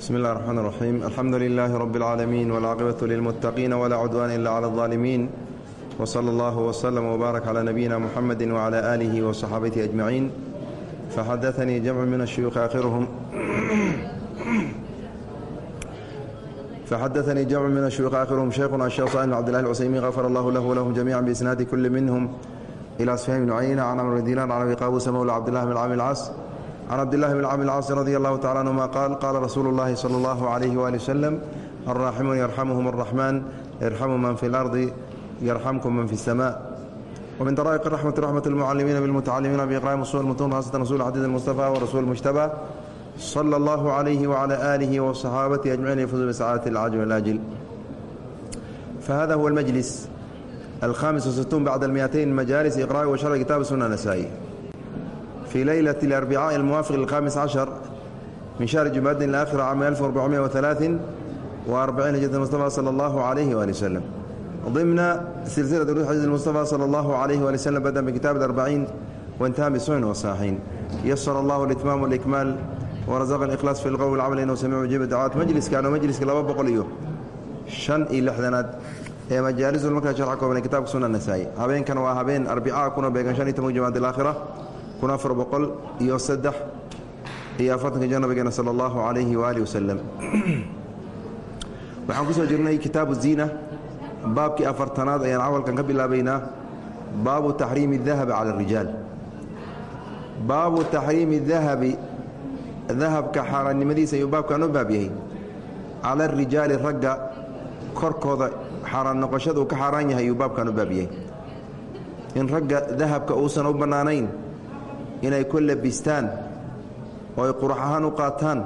بسم الله الرحمن الرحيم الحمد لله رب العالمين والعاقبة للمتقين ولا عدوان إلا على الظالمين وصلى الله وسلم وبارك على نبينا محمد وعلى آله وصحابته أجمعين فحدثني جمع من الشيوخ آخرهم فحدثني جمع من الشيوخ آخرهم شيخنا الشيخ صالح بن عبد الله العثيمين غفر الله له ولهم جميعا بإسناد كل منهم إلى سفيان بن عيينة عن عمرو بن دينار عن أبي قابوس مولى عبد الله بن عامر العاص عن عبد الله بن عامر العاص رضي الله تعالى عنهما قال قال رسول الله صلى الله عليه وآله وسلم الراحمون يرحمهم الرحمن يرحم من في الأرض يرحمكم من في السماء ومن طرائق الرحمة رحمة المعلمين بالمتعلمين بإقراء أصول المتون خاصة رسول الحديث المصطفى ورسول المجتبى صلى الله عليه وعلى آله وصحابته أجمعين يفوزوا بسعادة العاجل والآجل فهذا هو المجلس الخامس وستون بعد المئتين مجالس إقراء وشرح كتاب السنة النسائي في ليلة الأربعاء الموافق للخامس عشر من شهر جماد الآخر عام 1443 هجرة المصطفى صلى الله عليه وآله وسلم ضمن سلسلة دروس حديث المصطفى صلى الله عليه وآله وسلم بدأ بكتاب الأربعين وانتهى بالسنن والصحيحين يسر الله الإتمام والإكمال ورزق الإخلاص في القول والعمل إنه سميع مجيب الدعوات مجلس كانوا مجلس لaba boqol iyo shan iyo lixdanaad ee majaalisul markaa sharxa kooban ee kitaabka sunna nasaa'i habeenkan waa habeen arbicaa kuna beegan shan iyo tobanka jamaad alaakhira kun afar boqol iyo saddex iyo afartanka jir nabigeena sala allahu calayhi waaalihi wasalam waxaan ku soo jirnay kitaabu ziina baabkii afartanaad ayaan cawalkan ka bilaabaynaa baabu taxriimi dahabi cala arijaal baabu taxriimi dahabi dahabka xaaraannimadiisa ayuu baabkan u baab yahay. Cala arijaali ragga korkooda xaaraan noqoshada uu ka xaaraan yahay ayuu baabkan u baab yahay. In ragga dahabka uusan u bannaanayn inay ku labistaan oo ay qurux ahaan u qaataan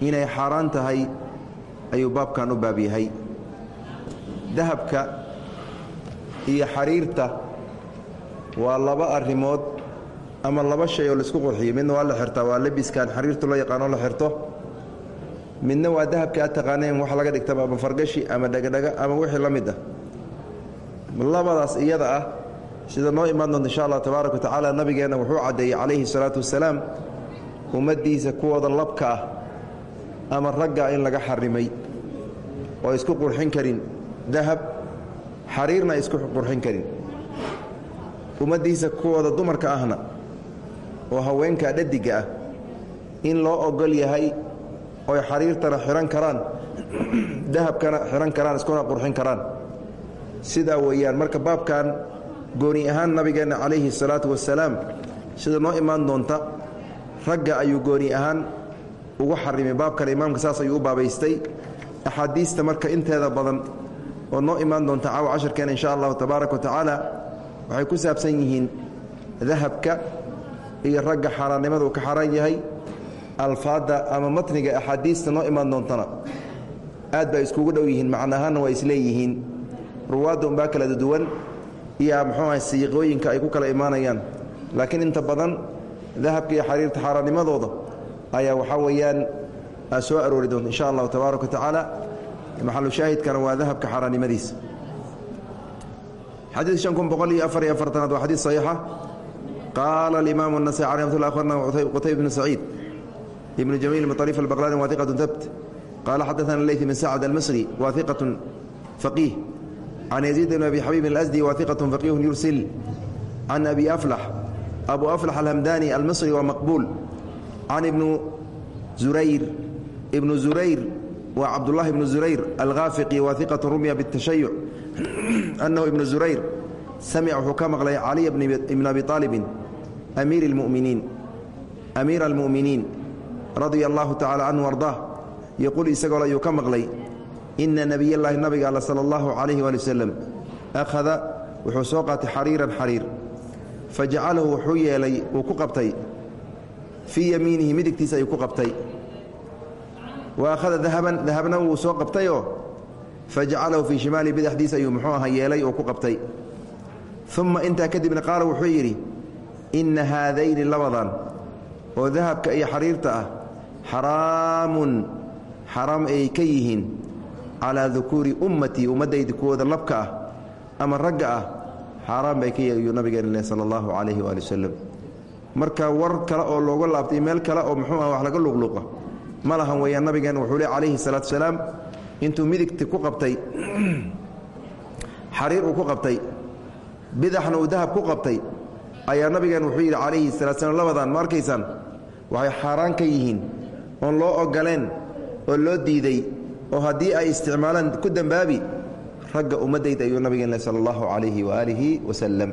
inay xaaraan tahay ayuu baabkan u baab yahay. Dahabka iyo xariirta waa laba arrimood ama laba shay oo la isku qurxiyo. Midna waa la xirtaa waa labiskan xariirtu loo yaqaano la xirto. Midna waa dahabka aad taqaaneen wax laga dhigtaba ama fargashi ama dhagadhaga ama wixii la mid ah. Labadaas iyada ah sida noo imaan doonta insha allah tabaaraka wa tacaala nabigeenna wuxuu caddeeyey calayhi salaatu wasalaam ummaddiisa kuwooda labka ah ama ragga in laga xarimay oo isku qurxin karin dahab xariirna isku qurxin karin. Ummaddiisa kuwooda dumarka ahna oo haweenka dhadiga ah in loo ogol yahay oy xariirtana xihan karaan dahabkana xihan karaan iskuna qurxin karaan. Sidaa weeyaan marka baabkan gooni ahaan nabigeenna calayhi salaatu wasalaam sida noo imaan doonta ragga ayuu gooni ahaan ugu xarimay baabkan imaamka saas ayuu u baabaystay. Axaadiista marka inteeda badan oo noo imaan doonta caawa casharkeena insha allahu tabaaraka wa tacaala waxay ku saabsan yihiin dahabka iyo ragga xaaraannimada uu ka xaaraan yahay alfaadda ama matniga axaadiista noo imaan doontana aad bay iskugu dhow yihiin macnaahaanna waa isleeyihiin. Ruwaadda unbaa kala duwan iyo muxuuaha siiqooyinka ay ku kala imaanayaan laakiin inta badan dahabka iyo xariirta xaaraannimadooda ayaa waxaa weeyaan soo aroori doonta insha allahu tabaaraka wa tacaala maxalu shaahidkana waa dahabka xaaraannimadiisa xadiid shan kun boqol iyo afar iyo afartanaad waa xadiid saxiixa qaala alimaamu النasai alي mat abarna qutayb bnu saciid ibnu jamiil bn طariif albaqlani waثiqaة tabt qaala xadaثana leyt bn sacd almasri waثiqaة faqiih can yaziid bn abi xabiib اlasdi waثiqaة faqiih yursil can abi aflax abu aflax alhamdani almasri waa maqbuul can ibnu zurayr ibnu zurayr waa cabdullahi ibnu zurayr alghaafiqi waثiqaة rumya bالtashayuc annahu ibnu zurayr samica wuxuu ka maqlay caliya ibn abi aalibin amiir اlmuminiin amiira almu'miniin radia allahu tacala canhu ardaa yoqul isagoo ayuu ka maqlay ina nebiyallaahi nabiga alla sala allahu calayhi waali wasalam akhada wuxuu soo qaatay xariiran xariir. Fa jacalahu wuxuu yeelay uu ku qabtay. Fii yamiinihi midigtiisa ayuu ku qabtay. Wa akhada dahaban dahabna wuu soo qabtayoo? Fa jacalahu fii shimaalihi bidexdiisa ayuu muxuu aha yeelay oo ku qabtay. Uma intaa kadibna qaala wuxuu yidhi inna haadayni labadan oo dahabka iyo xariirta ah xaraamun xaraam ay ka yihiin calaa dukuuri ummatii ummaddayda kuwooda labka ah ama ragga ah xaaraan bay ka nabigeena leh sala allahu calayhi waali wasalam marka war kale oo looga laabtay meel kale oo muxuu ah wax laga luqluuqa ma lahan weeyaan nabigeen wuxuu le calayhi salaatu salaam intuu midigti ku qabtay xariir uu ku qabtay bidaxna uu dahab ku qabtay ayaa nabigeen wuxuu yidhi calayhi salaatu salaam labadan ma arkaysaan waxay xaaraan ka yihiin oon loo ogoleen oo loo diiday oo haddii ay isticmaalaan ku dembaabi ragga ummaddayda ayuu nabigeen sala allahu calayhi waaalihi wasalam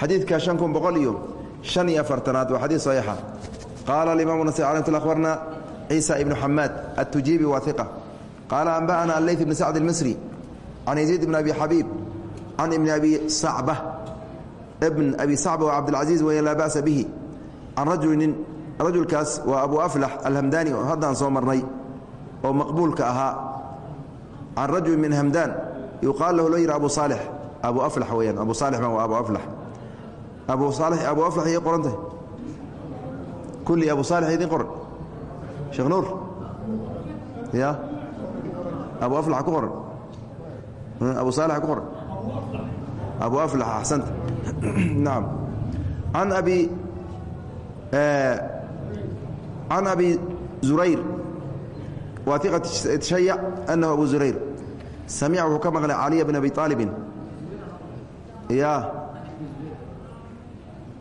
xadiidka shan kun boqol iyo shan iyo afartanaad waa xadiid saxiixa. Qaala alimamu nasai alayh tul akhbarna ciisa ibnu xamaad attujiibi waa qaala anba'ana alleyt ibni sacd almisri can yaziid ibn abi xabiib can ibni abi sacba ibn abi sacba waa cabdilcaziiz weya laa ba'sa bihi can rajulinin rajulkaas waa abu aflax alhamdaani haddaan soo marnay oo maqbuulka ahaa can rajul min hamdaan yuqaal lahu loo yidhi abu saalix. Abu aflax weyaan abu saalix ma waa abu aflax. Abu saalix abu aflax iyay qorantah kulli abu saalix idin qoran. Sheekh nuur? Ya? Abu aflax ku qoran. Abu saalix ku qoran. Abu aflax axsanta nacam can abi can abi zurayr shayac anahu abu zurayr. Samica wuxuu ka maqlay caliya bn abi aalibin ya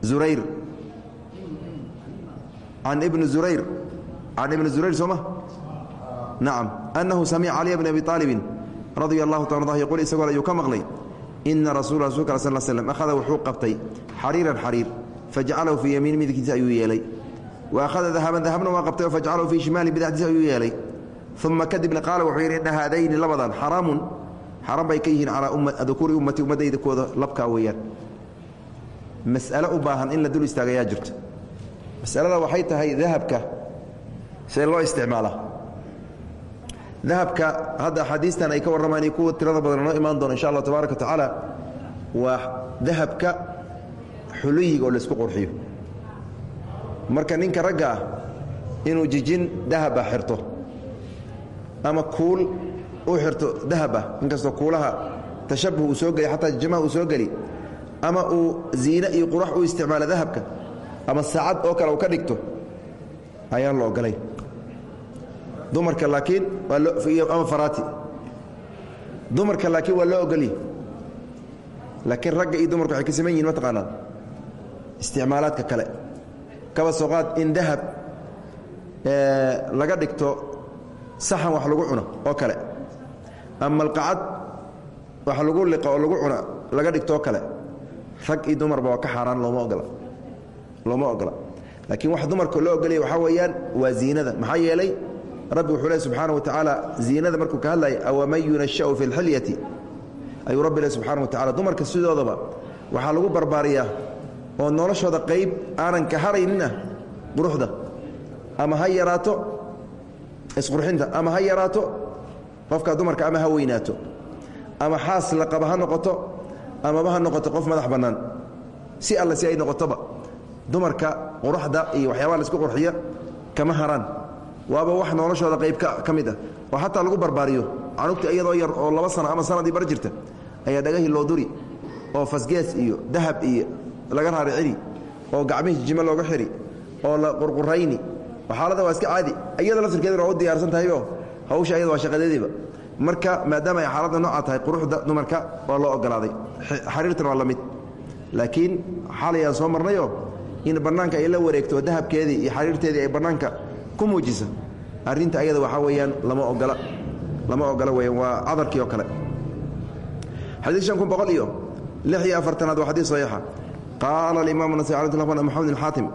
zurayr. Can ibni zurayr. Can ibni zurayr soo ma nacam annahu samica caliya bn abi aalibin radia allahu ta ardah yquul isagoo ayuu ka maqlay ina rasul rasulka al sl slm akhada wuxuu qabtay xariiran xariir fajcalahu fii yamiini midkiisa ayuu yeelay. Wa akhada dahaban dahabna waa qabtay fajcalahu fii shimaali bidacdiisa ayuu yeelay uma kadibna qaala wuxuu yidhi inna haadayni labadan xaraamun xaram bay ka yihiin calaa dukuuri ummati ummaddayda kooda labkaa weeyaan mas'alo u baahan in la dul istaagayaa jirto masalada waxay tahay dahabka see loo isticmaalaa dahabka hadda axaadiistan ay ka warramaan iyo kuwa tirada badan noo imaan doono insha allah tabaaraka wa waa dahabka xuluyiga oo la isku qurxiyo marka ninka ragga ah inuu jijin dahaba xirto ama kuul u xirto dahab ah inkastoo kuulaha tashabuh uu soo geli xataa jamaha uu soo geli ama uu ziine iyo qurax u isticmaalo dahabka ama saacad oo kale uu ka dhigto ayaan la ogolay dumarka laakiin ama faraati. Dumarka laakiin waa loo ogolyi laakiin ragga iyo dumarku waxay ka saman yihiin mataqaanaa isticmaalaadka kale. Kaba soo qaad in dahab laga dhigto saxan wax lagu cuno oo kale. Ama malqacad wax lagu liqo oo lagu cuna laga dhigto oo kale. Rag iyo dumarba waa ka xaaraan looma ogola looma ogola laakiin wax dumarka loo ogolaya waxaa weeyaan waa ziinada. Yeelay rabbi wuxuu subxaana wa tacaala ziinada markuu ka hadlaya awaman yunashau fi اlxilyati ayuu rabbi leh subxana wa tacala dumarka sidoodaba waxaa lagu barbaariyaa oo noloshooda qayb aanan ka harayninah quruxda ama ha isqurxinta ama ha yaraato qofka dumarka ama ha weynaato ama xaas la qaba ha noqoto amaba ha noqoto qof madax bannaan. Si alle si ay noqotoba dumarka quruxda iyo waxyaabaha la isku qurxiya kama haraan. Waaba wax noloshooda qayb ka mid ah. Oo xataa lagu barbaariyo. Canugta iyadoo yar oo laba sano ama sanadii bar jirta ayaa dhagahii loo duri oo fasgees iyo dahab iyo laga raaricini oo gacmihii jijimo looga xiri oo la qurqurayni xaalada waa iska caadi. Iyada laftirkeeduna waa u diyaarsan tahayoo hawsha iyada waa shaqadeediiba. Marka maadaama ay xaaladda noocaa tahay quruxda dumarka waa loo ogolaaday. Xariirtan waa la mid. Laakiin xalay aan soo marnayoo in bannaanka ay la wareegto dahabkeedii iyo xariirteedii ay bannaanka ku muujisa arrinta ayada waxaa weeyaan lama ogola lama ogola weyaan waa cadarkii oo kale. Xadiid shan kun boqol iyo lix iyo afartanaad waa xadiid saxiixa. Qaala alimaam nasai alay sl maxamed bin xaatim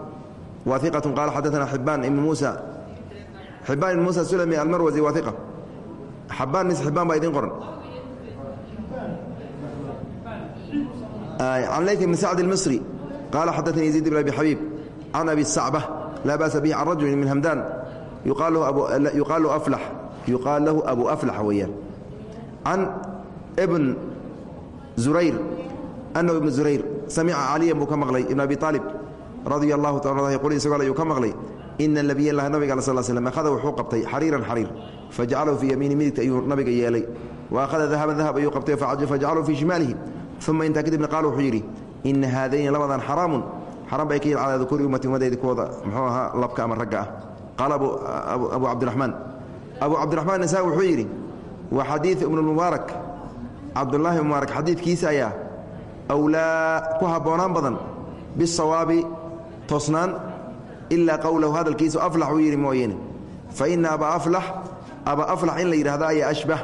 wa iqat qaala xadaana xibaan ibn muusa xibaan ibn muusa sulami almarwasi waa iqa xabaan mis xibaan baa idin qoran. Can layt bn sacd اlmisri qaala xadaanii yaziid bn abi xabiib can abi sacba laa ba'sa bihi can rajuli min hamdan yuqaal lahu abu aflax weeyaan can bn zurayr anahu ibn zurayr samica caliyan buu ka maqlay ibn abi aalib radia allahu taala qul isagoo ayuu ka maqlay ina nabiy lah nabiga al sl slm akhada wuxuu qabtay xariiran xariir fajacalahu fii yamiini midigta ayuu nabiga yeelay. Wa akhada dahaban dahab ayuu qabtay fajacalahu fii shimaalihi. Uma intaa kadibna qaal wuxuu yidhi ina haadayni labadan xaraamun xaran bay ka yihiin calaa dukuuri ummati ummadayda kuwooda muxuu ahaa labka ama ragga ah. Qaala abu cabdiraxmaan. Abu cabdiraxmaan nasaa wuxuu yidhi wa xadiidu ibnulmubaarak cabdullaahi mubaarak xadiidkiisa ayaa awlaa ku habboonaan badan bisawaabi toosnaan ilaa qowlahu hadalkiisu aflax uu yidhi mooyeene fa ina abaa aflax aba aflax in la yidhahdo ayaa ashbah.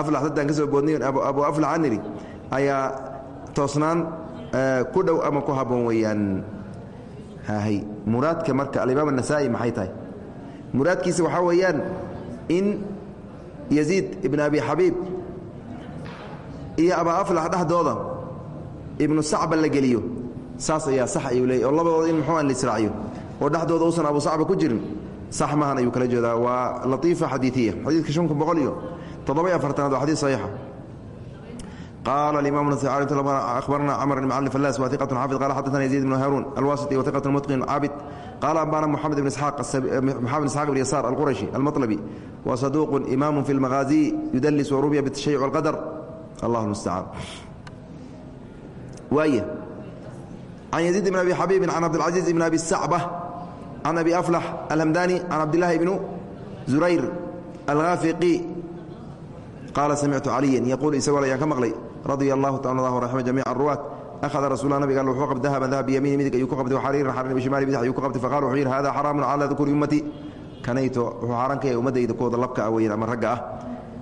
Aflax daddaan ka soo boodnay abu aflax an idhi toosnaan ku dhow ama ku habboon weeyaan. Hay muraadka marka alimaam anasaa'i maxay tahay? Muraadkiisa waxaa weeyaan in yaziid ibn abi xabiib iyo abaa aflax dhexdooda ibnu sacba la geliyo saas ayaa sax ayuu leeyay oo labadooda in muxuu an la israaciyo oo dhexdooda uusan abu sacba ku jirin sax maahan ayuu kala jeedaa waa latiifa xadiiiya xadiidka shan kun boqol iyo toddoba-iyo afartanaad waa xadiid saxiixa قال الإمام النسائي أخبرنا عمر بن علي فلاس وثقة حافظ قال حدثنا يزيد بن هارون الواسطي وثقة متقن عابد قال أنبانا محمد بن إسحاق محمد بن إسحاق بن يسار القرشي المطلبي وصدوق إمام في المغازي يدلس وروبيا بالتشيع والقدر الله المستعان وأيه can yaziid bn abi xabiibin can cabdilcaziiz ibn abi sacba can abi aflax alhamdani can cabdilaahi ibnu zurayr alaafiqi qaala samictu caliyan yaquul isagoo ayaan ka maqlay radia allahu taala allah raxma jamiic aruwaat ahada rasuul nabig all wuxuu qabtay dahaban dahab biyamiini midig ayuu ku qabtay waxariiran xariiran bishimaali midig ayuu ku qabtay faqala wuxuu yidhi hada xaraamun calaa dukuri ummatii kanayto wuxuu xaaraan ka yahay ummaddayda kuwooda labka ah weyan ama ragga ah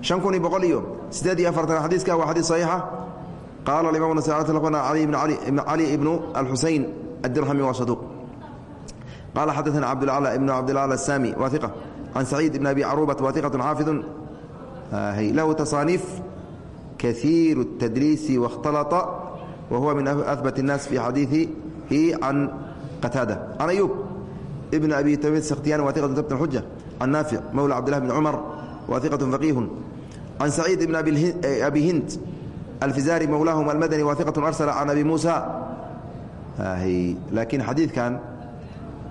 shan kun iyo boqol iyo siddeed iyo afartan xadiiska waa xadiis saxiixa qaala alimaam nasai talaqana cali ibn cali ibnu alxuseyn addirhami waa saduuq قال xدثنا cبدالعلى بن cبدالعلى السامي واثقة عن سعيد بن أبي عروبة واثقة xاaفظ له تصانيف كثير التدليس واختلط وهو من أثبت الناس في حديثه عن قتادة عن أيوب ابن أبي تميد سختيان واثقة ثبت الحجة عن نافع مولى عبد الله بن عمر واثقة فقيه عن سعيد بن أبي هند alfizari mawlaahum almadani waahiqatu arsala can abi muusa laakiin xadiidkan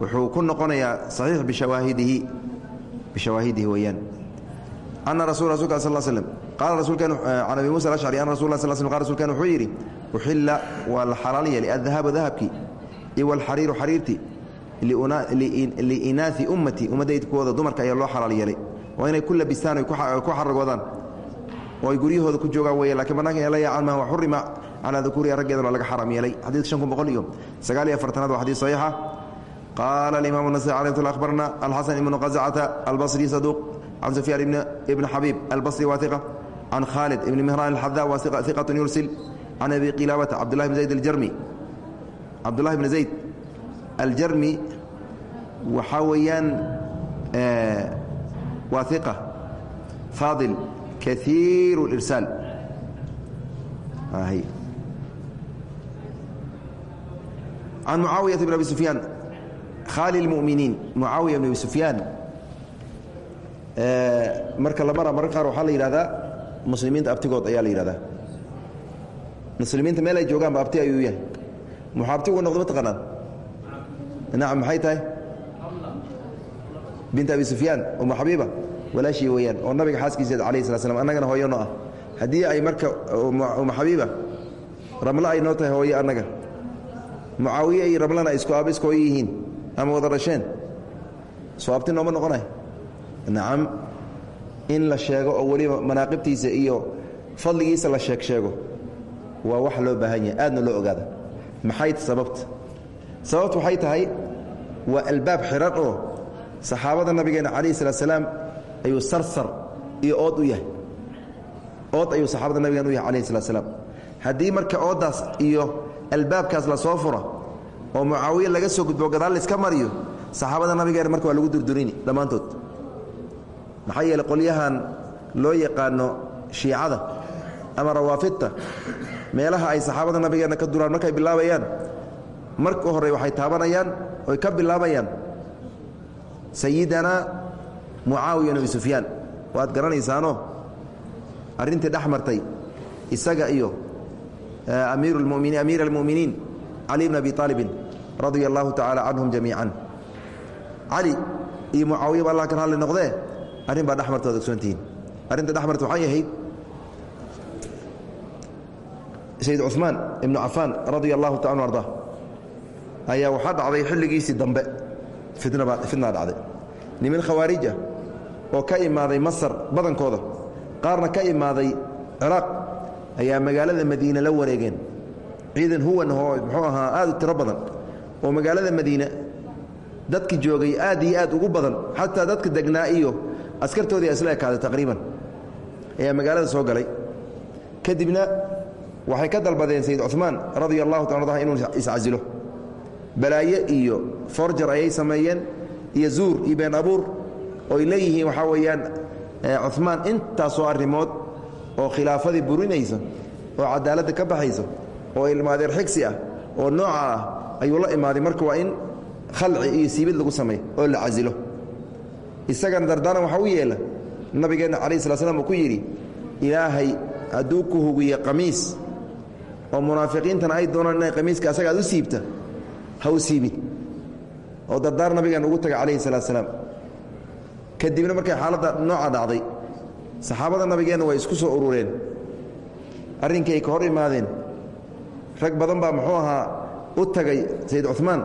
wuxuu ku noqonayaa saxiix bishawaahidihi bishawaahidihi weeyaan. Ana rasu rasulka sal slm qaala rasuulkan can abi muusa alashcri ana rasul sl sl qala rsulkan wuxuu yidhi uxilla waa la xalaal yeelay adahaabu dahabkii iyo walxariiru xariirtii liinaai ummati ummaddayd kuwooda dumarka ayaa loo xalaal yeelay. Waa inay ku labistaan oy ku xaragoodaan oo ay guryahooda ku joogaan wey lakiin banaanka in la yaacan maha wa xurima calaa dukuriha raggeedana laga xaram yeelay. Xadiidka shan kun boqol iyo sagaal iyo afartanaad waa xadiis saxiixa. Qaala alimamu nasri calamatullah akhbarna alxasan ibnu qasacata albasri saduuq can sufyaan ibni xabiib albasri waa iqa can khaalid ibni mihraan alxadaa waa iqatun yursil can abi qilaabata cabdullahi bn zayd aljarmi. Cabdullahi bni zayd aljarmi waxaa weeyaan waa iqa faadil kaiir اirsaal an mucaawiyaa bn abi sufyaan khaali اlmuminiin mucaawiya bn abi sufyaan marka la mara mararka qaar waxaa la yidhahdaa muslimiinta abtigood ayaa la yidhahdaa muslimiinta meel ay joogaan ba abti ayuu yahay muxuu abtigu noqda mataqaanaan nacam maxay tahay bint abi sufyaan umu xabiiba walaashii weeyaan oo nabiga xaaskiiseed alayh slat slam annagana hooyo no ah. Haddii ay marka umu xabiiba ramlo ay noo tahay hooyo annaga. Mucaawiye iyo ramlana isku aaba isku hooyo yihiin ama wada dhasheen soo abti nooma noqonay? Nacam in la sheego oo weliba manaaqibtiisa iyo fadligiisa la sheeg sheego waa wax loo baahan yahay aadna loo ogaada. Maxay sababta? Sababta waxay tahay waa albaab xiran oo saxaabada nabigeena calayh salaat salaam ayuu sarsar iyo ood u yahay. Ood ayuu saxaabada nabigeena u yahay calayh salat haddii marka ooddaas iyo albaabkaas la soo furo oo mucaawiye laga soo gudbo gadaal laiska mariyo saxaabada nabigeena marka waa lagu durdurini dhammaantood. Maxaa yeeley qolyahan loo yaqaano shiicada ama rawaafidta meelaha ay saxaabada nabigeenna ka duraan markay bilaabayaan marka hore waxay taabanayaan oy ka bilaabayaan. Sayidana mucaawiya nabi sufyaan waad garanaysaano arrintii dhex isaga iyo muminiin amiir almu'miniin cali bn abi aalibin radia allahu tacaala canhum jamiican. Cali iyo mucaawiya ba allah kan hadli noqdee arrin baa dhex marta ad ogsoontihiin arrinta waxay ahayd sayid cuثmaan ibnu cafaan radia taala arda ayaa waxaa dhacday xilligiisii dambe. Fitnaa dhacday. Niman khawaarij ah oo ka imaaday masar badankooda. Qaarna ka imaaday ciraaq ayaa magaalada madiine la wareegeen. Ciidan huwan oo muxuu ahaa aad u tiro badan. Oo magaalada madiine dadki joogay aad iyo aad ugu badan. Xataa dadka degnaa iyo askartoodii isla ekaaday taqriiban. Ayaa magaalada soo galay. Kadibna waxay ka dalbadeen sayid cumaan radia allahu taala inuu iscasilo. Balaaye iyo forjar ayay sameeyeen. Iyo zuur iyo been abuur ooy leeyihiin waxaa weeyaan cumaan intaasoo arrimood oo khilaafadii burinaysa oo cadaaladda ka baxaysa oo ilmaadeer xigsi ah oo nooca ah ayuu la imaaday. Marka waa in khalci iyo siibid lagu sameeyo oo la casilo. Isagana dardaaran waxaa u yeela nabigeenna calayh slat slam uu ku yidhi ilaahay hadduu ku hugiye qamiis oo munaafiqiintana ay doonaan inay qamiiska asaga u siibta ha u siibin. Oo dardaar nabigan ugu taga calayhi salaat salaam kadibna markay xaaladda nooca dhacday saxaabada nabigeenna way isku soo urureen. Arrinkii ay ka hor imaadeen. Rag badan baa muxuu ahaa u tagay sayid cumaan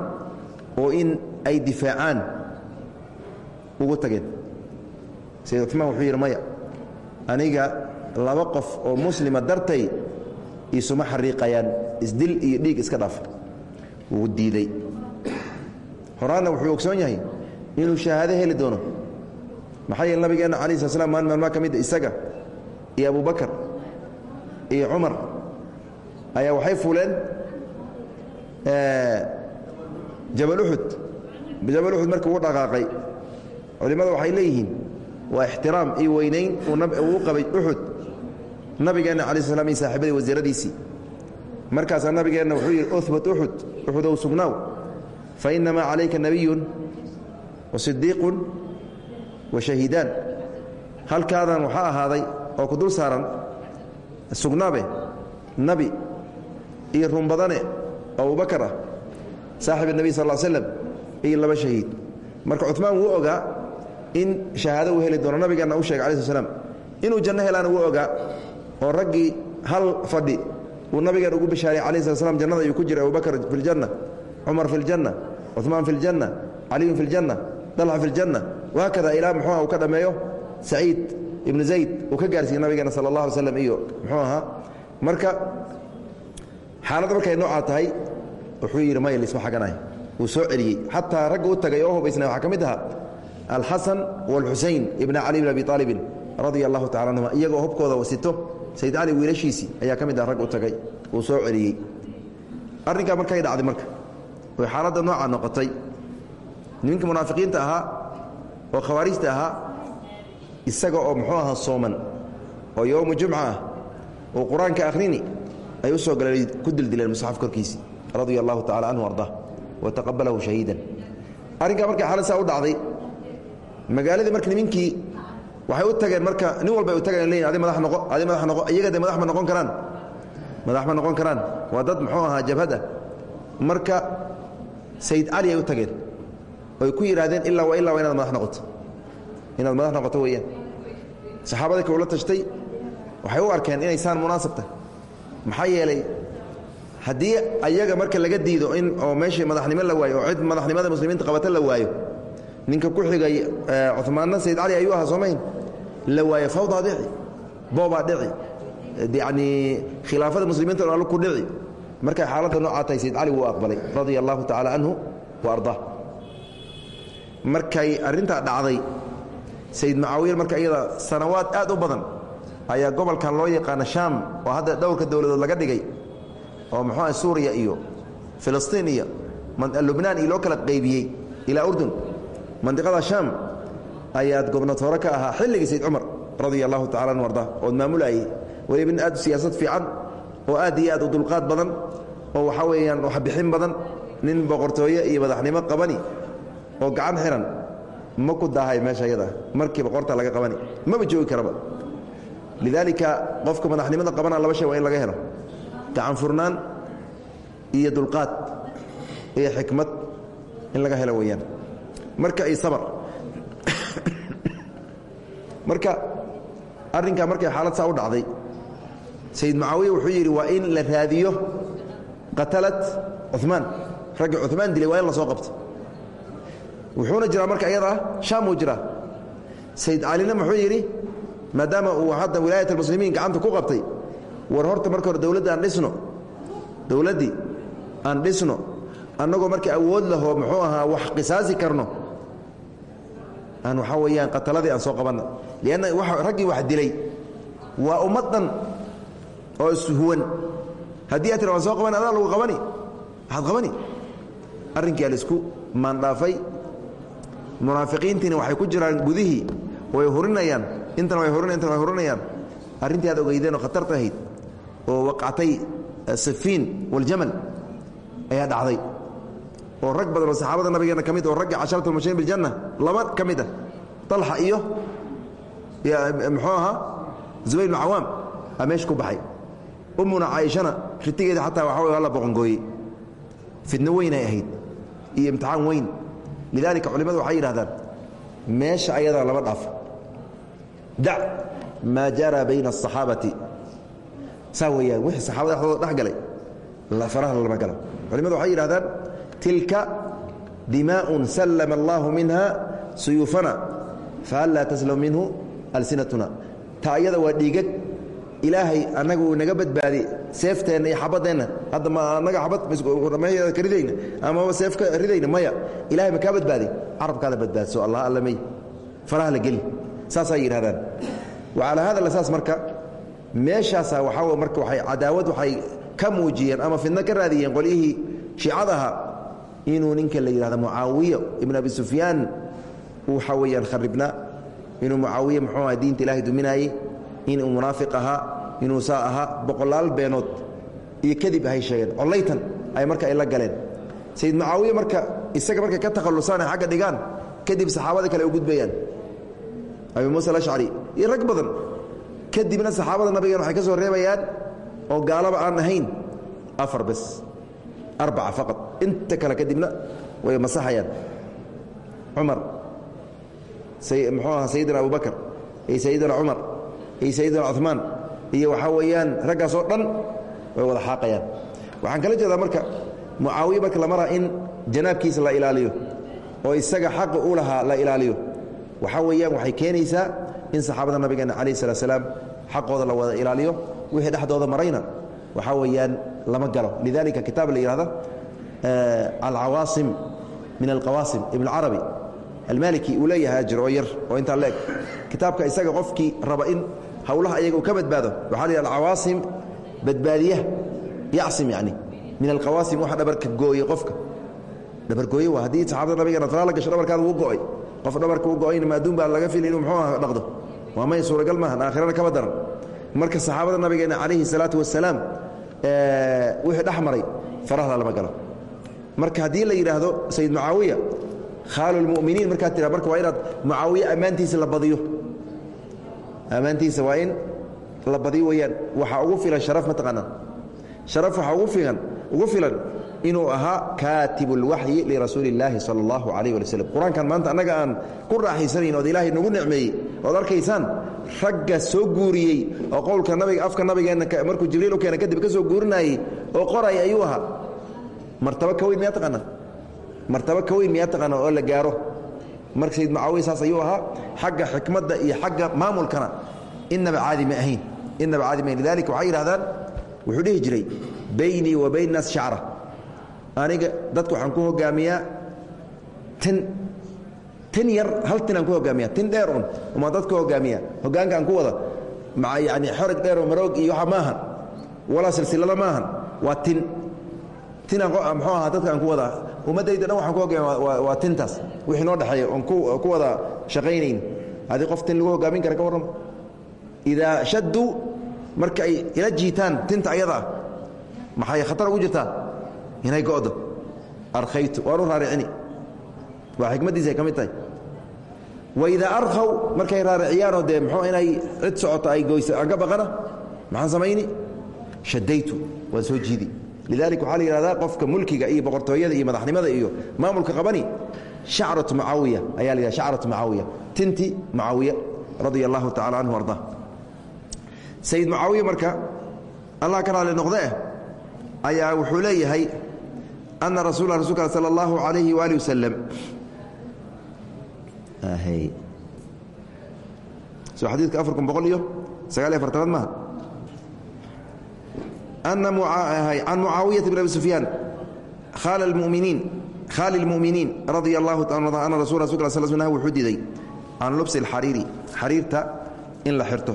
oo in ay difaacaan ugu tageen. Sayid cumaan wuxuu yidhi maya aniga laba qof oo muslima dartay isuma xariiqayaan isdil iyo dhiig iska dhaaf. Wuu diiday. Horaanna wuxuu ogsoon yahay inuu shahaado heli doono maxaa yeele nabigeenna calayi slat slam maalin maalmaa ka mida isaga iyo abubakar iyo cumar ayaa waxay fuuleen jabal uxud jabal uxud markii uu dhaqaaqay culimmada waxay leeyihiin waa ixtiraam iyo weynayn uu qabay uxud nabigeenna cala sl slam iyo saaxibadii wasiiradiisii. Markaasaa nabigeenna wuxuu yidhi uhbat uxud uxudow sugnaaw fa innamaa calayka nebiyun wa sidiiqun wa shahiidaan. Halkaadan waxaa ahaaday oo ku dul saaran sugnaabe nabi iyo runbadane abubakar ah saaxib nebiy sal slam iyo laba shahiid. Marka cumaan wuu ogaa in shahaado uu heli doono nabigeenna u sl slam inuu janno helaana wuu ogaa oo raggii hal fadhi uu nabigeen ugu bishaaray slat slam jannada ayuu ku jiray abubakr fi ljanna cumar fi ljanna cumaan fi ljanna caliyun fi ljanna dalxa fi ljanna wahaakada ilaa muxuuha uu ka dhammeeyo saciid ibnu zayd uu ka gaarsiiyey nabigeena sala allah alay slam iyo muxuu ahaa marka xaaladda markay noocaa tahay wuxuu yidhi maya lisma xaganahay wuu soo celiyey. Xataa ragga u tagay oo hubaysnay waxaa ka mid ahaa alxasan wاlxusayn ibna cali bn abi aalibin radia allahu tacala anhuma iyagoo hubkooda wasito. Sayd cali wiilashiisii ayaa ka mid ah rag u tagay. Wuu soo celiyey. Arrinkaa markay dhacday marka oy xaaladda noocaa noqotay. Niminka munaafiqiinta ahaa oo khawaarijta ahaa isaga oo muxuu ahaa sooman oo yowmu jumca ah oo qur'aanka akhrini ay u soo galeen ku dildileen musxaf korkiisii radia allahu tacala canhu arda wa taqabalahu shahiidan. Arrinkaa markay xaalad saa u dhacday magaaladii marka nimankii waxay u tageen marka nin walba ay u tagayen leeyihiin adi madax noqo adi madax noqo iyaga de madax ma noqon karaan madax ma noqon karaan. Waa dad muxuu ahaa jabhad ah marka sayid cali ay u tageen oy ku yidhaahdeen ilaa wa illaa waa inaad madax noqoto. Inaad madax noqoto weeyaan. Saxaabadii ka ula tashtay waxay u arkeen inay saan munaasab tahay maxaa yeelay haddii ayaga marka laga diido in oo meeshii madaxnimo la waayo oo cid madaxnimada muslimiinta qabata la waayo ninka ku xigay cumaanna sayid cali ayuu ahaa soomayn. La waayo fawdaa dhici boobaa dhici. Yanii khilaafada muslimiinta o ku dhici. Markay xaaladda noocaa tahay sayid cali wuu aqbalay radia allahu tacala canhu wa ardaa markay arrintaa dhacday sayid mucaawiya marka iyada sanawaad aad u badan ayaa gobolkan loo yaqaana shaam oo hadda dhowrka dowladood laga dhigay oo muxuu ah suuriya iyo filistiin iyo lubnaan iyo kala qaybiyey ilaa urdun. Mandiqada shaam ayaad gobnatoore ka ahaa xilligii sayd cumar radia allahu tacala anhu arda ood maamulayay aad siyaasad fiican oo aad iyo aad u dulqaad badan oo waxaa weeyaan waxbixin badan nin boqortooye iyo madaxnimo qabani oo gacan xiran ma ku daahay meesha ayada markiiba qorta laga qabani. Maba joogi karaba. Lidaalika qofka madaxnimada qabana laba shay waa in laga helo. Gacan furnaan iyo dulqaad iyo xikmad in laga helo weeyaan. Marka iyo sabar. Marka arrinkaa markay xaalad saa u dhacday sayid mucaawiya wuxuu yidhi waa in la raadiyo qatalat cumaan raggii cumaan dilay waa in la soo qabto wuxuuna jiraa marka iyada ah shaam uu jiraa. Sayd calina muxuu yidhi maadaama uu hadda wilaayat almuslimiin gacanta ku qabtay war horta marka hore dowladda aan dhisno dowladdii aan dhisno annagoo marka awood lahoo muxuu ahaa wax qisaasi karno. Aan waxaa weeyaan qataladii aan soo qabanna. Lianna raggii wax dilay. Waa ummad oo ishuwan haddii aad tira waan soo qabani adaa lagu qabani waxaad qabani? Arrinkaa la isku maandhaafay munaafiqiintiina waxay ku jiraan gudihii way hurinayaan intana way hurinay intana way hurinayaan. Arrintii aad ogeydeen oo khatarta ahayd oo waqactay sifiin waljamal ayaa dhacday. Oo rag badan oo saxaabada nabigeena ka mid oo ragga casharatu almubashiriin biljanna laba ka mid ah talxa iyo muxuu ahaa zubayr bnu cawaam aa meesha ku baxay. Ummuna caaishana ritigeeda xataa waxa way waa la boqongooyey fidno weynay ahayd iyo imtixaan weyn lidaalika culimmadu waxay yidhahdaan meesha ayadaa lama dhaafo dac maa jaraa bayna asaxaabati saa weeyaan wixii saxaabada dhexdooda dhex galay faraha lama galo. Culimmadu waxay yidhahdaan tilka dimaaءun sallama allahu minha suyuufana fahal laa taslamu minhu alsinatuna. Ta ayada waa dhiigag ilaahay annaga uu naga badbaadi seefteenna iyo xabadeenna hadda ma annaga abad ka ridayna amaba seef ka ridayna maya. Ilahay ma kaa badbaadi. Carabkaada badbaadso allah allamey faraha la geli. Saasay yidhahdaan wacalaa hada lasaas marka meeshaasaa waxaa marka waay cadaawad waxay ka muujiyeen ama fidno ka raadiyeen qolyihii shiicada ahaa inuu ninka la yidhahda mucaawiya ibn abi sufyaan waxaa weeyaan kharibna. Inuu mucaawiya muxuu aha diinta ilahay duminaayey inuu munaafiq ahaa inuu saa ahaa boqolaal beenood. Iyo kadib ahay sheegeen collaytan ay marka ay la galeen. Sayid mucaawiya marka isaga markay ka takhallusaan ay agga dhigaan kadib saxaabada kale u gudbayaan. Abi muusa alashcari iyo rag badan. Kadibna saxaabada nabigan waxay ka soo reebayaan oo gaalaba aan ahayn afar bes arbaca faqad inta kale kadibna way masaxayaan. Cumar muxuu aha sayidina abubakar iyo sayidina cumar iyo sayidina cumaan iyo waxaa weeyaan raggaas oo dhan way wada xaaqayaan. Waxaan kala jeedaa marka mucaawiya marka la maraa in janaabkiisa la ilaaliyo oo isaga xaqa u lahaa la ilaaliyo. Waxaa weeyaan waxay keenaysaa in saxaabada nabigeena calayh salat slaam xaqooda la wada ilaaliyo wixii dhexdooda marayna. Waxaa weeyaan lama galo. Lidalika kitaab la yihahda alcawaasim min alqawaasim ibn carabi almaliki uu leeyahay jir oo yar oo intaa leeg kitaabka isaga qofkii raba in howlaha ayaga uu ka badbaado. Waxaa la yidhah alcawaasim badbaadiya yacsim yani min alqawaasim waxa dhabarka gooye qofka. Dhabargooye waa haddii saxaabada nabigeena talaa la gasho dhabarkaada wuu go'ay. Qof dhabarka u go'ayna maaduun baa laga fili inuu muxuu aha dhaqdo. Waa may suuragal maahan aakhirana kaba daran. Marka saxaabada nabigeena calayhi salaatu wasalaam wixii dhex maray farahda lama galo. Marka haddii la yidhaahdo sayid mucaawiya khaalu lmuminiin markaad tira marka waa inaad mucaawiye ammaantiisa la badiyo ammaantiisa waa in la badiyo weyaan waxaa ugu filan sharaf mataqaanaa sharaf waxaa ugu filan ugu filan inuu ahaa kaatibu اlwaxyi lirasuuli اllaahi salى اllahu alayh ali slm qur-aankan maanta annaga aan ku raaxaysanayn ood ilaahay nagu nicmeeyey ood arkaysaan ragga soo guuriyey oo qowlka nabiga afka nabigeenna markuu jibriil u keena kadib ka soo guurinayey oo qoray ayuu ahaa martaba ka weyn miyaa taqaanaa martaba ka weyn miyaa taqaana oo la gaaro Marka sayid mucaawiya saas ayuu ahaa xagga xikmadda iyo xagga maamulkana inaba caadi ma ahayn inaba caadi ma ahayn. Lidalika waxay yidhahdaan wuxuu dhihi jiray baynii wa bayn naas shacra. Aniga dadka waxaan ku hogaamiyaa tin tin yar hal tinaan ku hogaamiya tin dheer un umaa dadka hogaamiya hogaanka aan ku wada maa yani xorog dheer oo maroog iyo waxa maahan walaa silsilada maahan waa tin tinaan muxuu ahaa dadka aan ku wadaa ummaddayda dhan waxaan ku hogaamiya waa tintaas. Wixii noo dhexeeya oon ku wada shaqaynayn. Haddii qof tin lagu hogaamin kara ka warrama idaa shadduu marka ay ila jiitaan tinta ayada ah maxay khatar ugu jirtaa? Inay go'do. Arkaytu waanu raaricini. Waa xikmaddiisa ay ka mid tahay. Waidaa arkhaw markay raariciyaanoo dee muxuu inay cid socoto ay goyso aan ka baqana maxaan samayni? Shadaytu waan soo jiidi lidalika waxaa la yihahdaa qofka mulkiga iyo boqortooyada iyo madaxnimada iyo maamulka qabani shacratu mucaawiya ayaa la yihahda shacratu mucaawiya tinti mucaawiya radia allahu tacala canhu arda sayid mucaawiya marka allah ka raali noqdee ayaa wuxuu leeyahay ana rasuula rasulka sala allahu calayhi waali wasalam soo xadiidka afar kun boqol iyo sagaal iyo afartanaad maaha can mucaawiyata bn abi sufyaan khaali اlmu'miniin radia allahu taala ana rasulka sl wuxuu diiday can lubsi اlxariiri xariirta in la xirto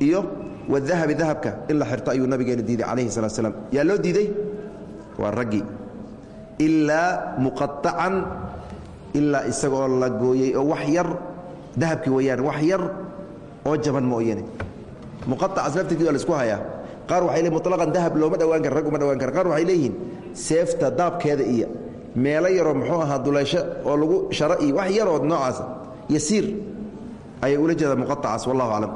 iyo wadahabi dahabka in la xirto ayuu nabigeena diiday calayhi salaa slam yaa loo diiday waa raggii ilaa muqaacan ilaa isagoo la gooyey oo wax yar dahabkii weyaan wax yar oo jaban mooyane muqaacaas laftirkiis waa la isku hayaa qaar waxay leeyiin muطlaqan dahab looma dhawaan kara rag uma dhawaan kara qaar waxay leeyihiin seefta daabkeeda iyo meelo yaroo muxuu ahaa duleysho oo lagu sharo iyo wax yarood noocaasa yasiir ayay ula jeedaa muqaacaas wallahu aclam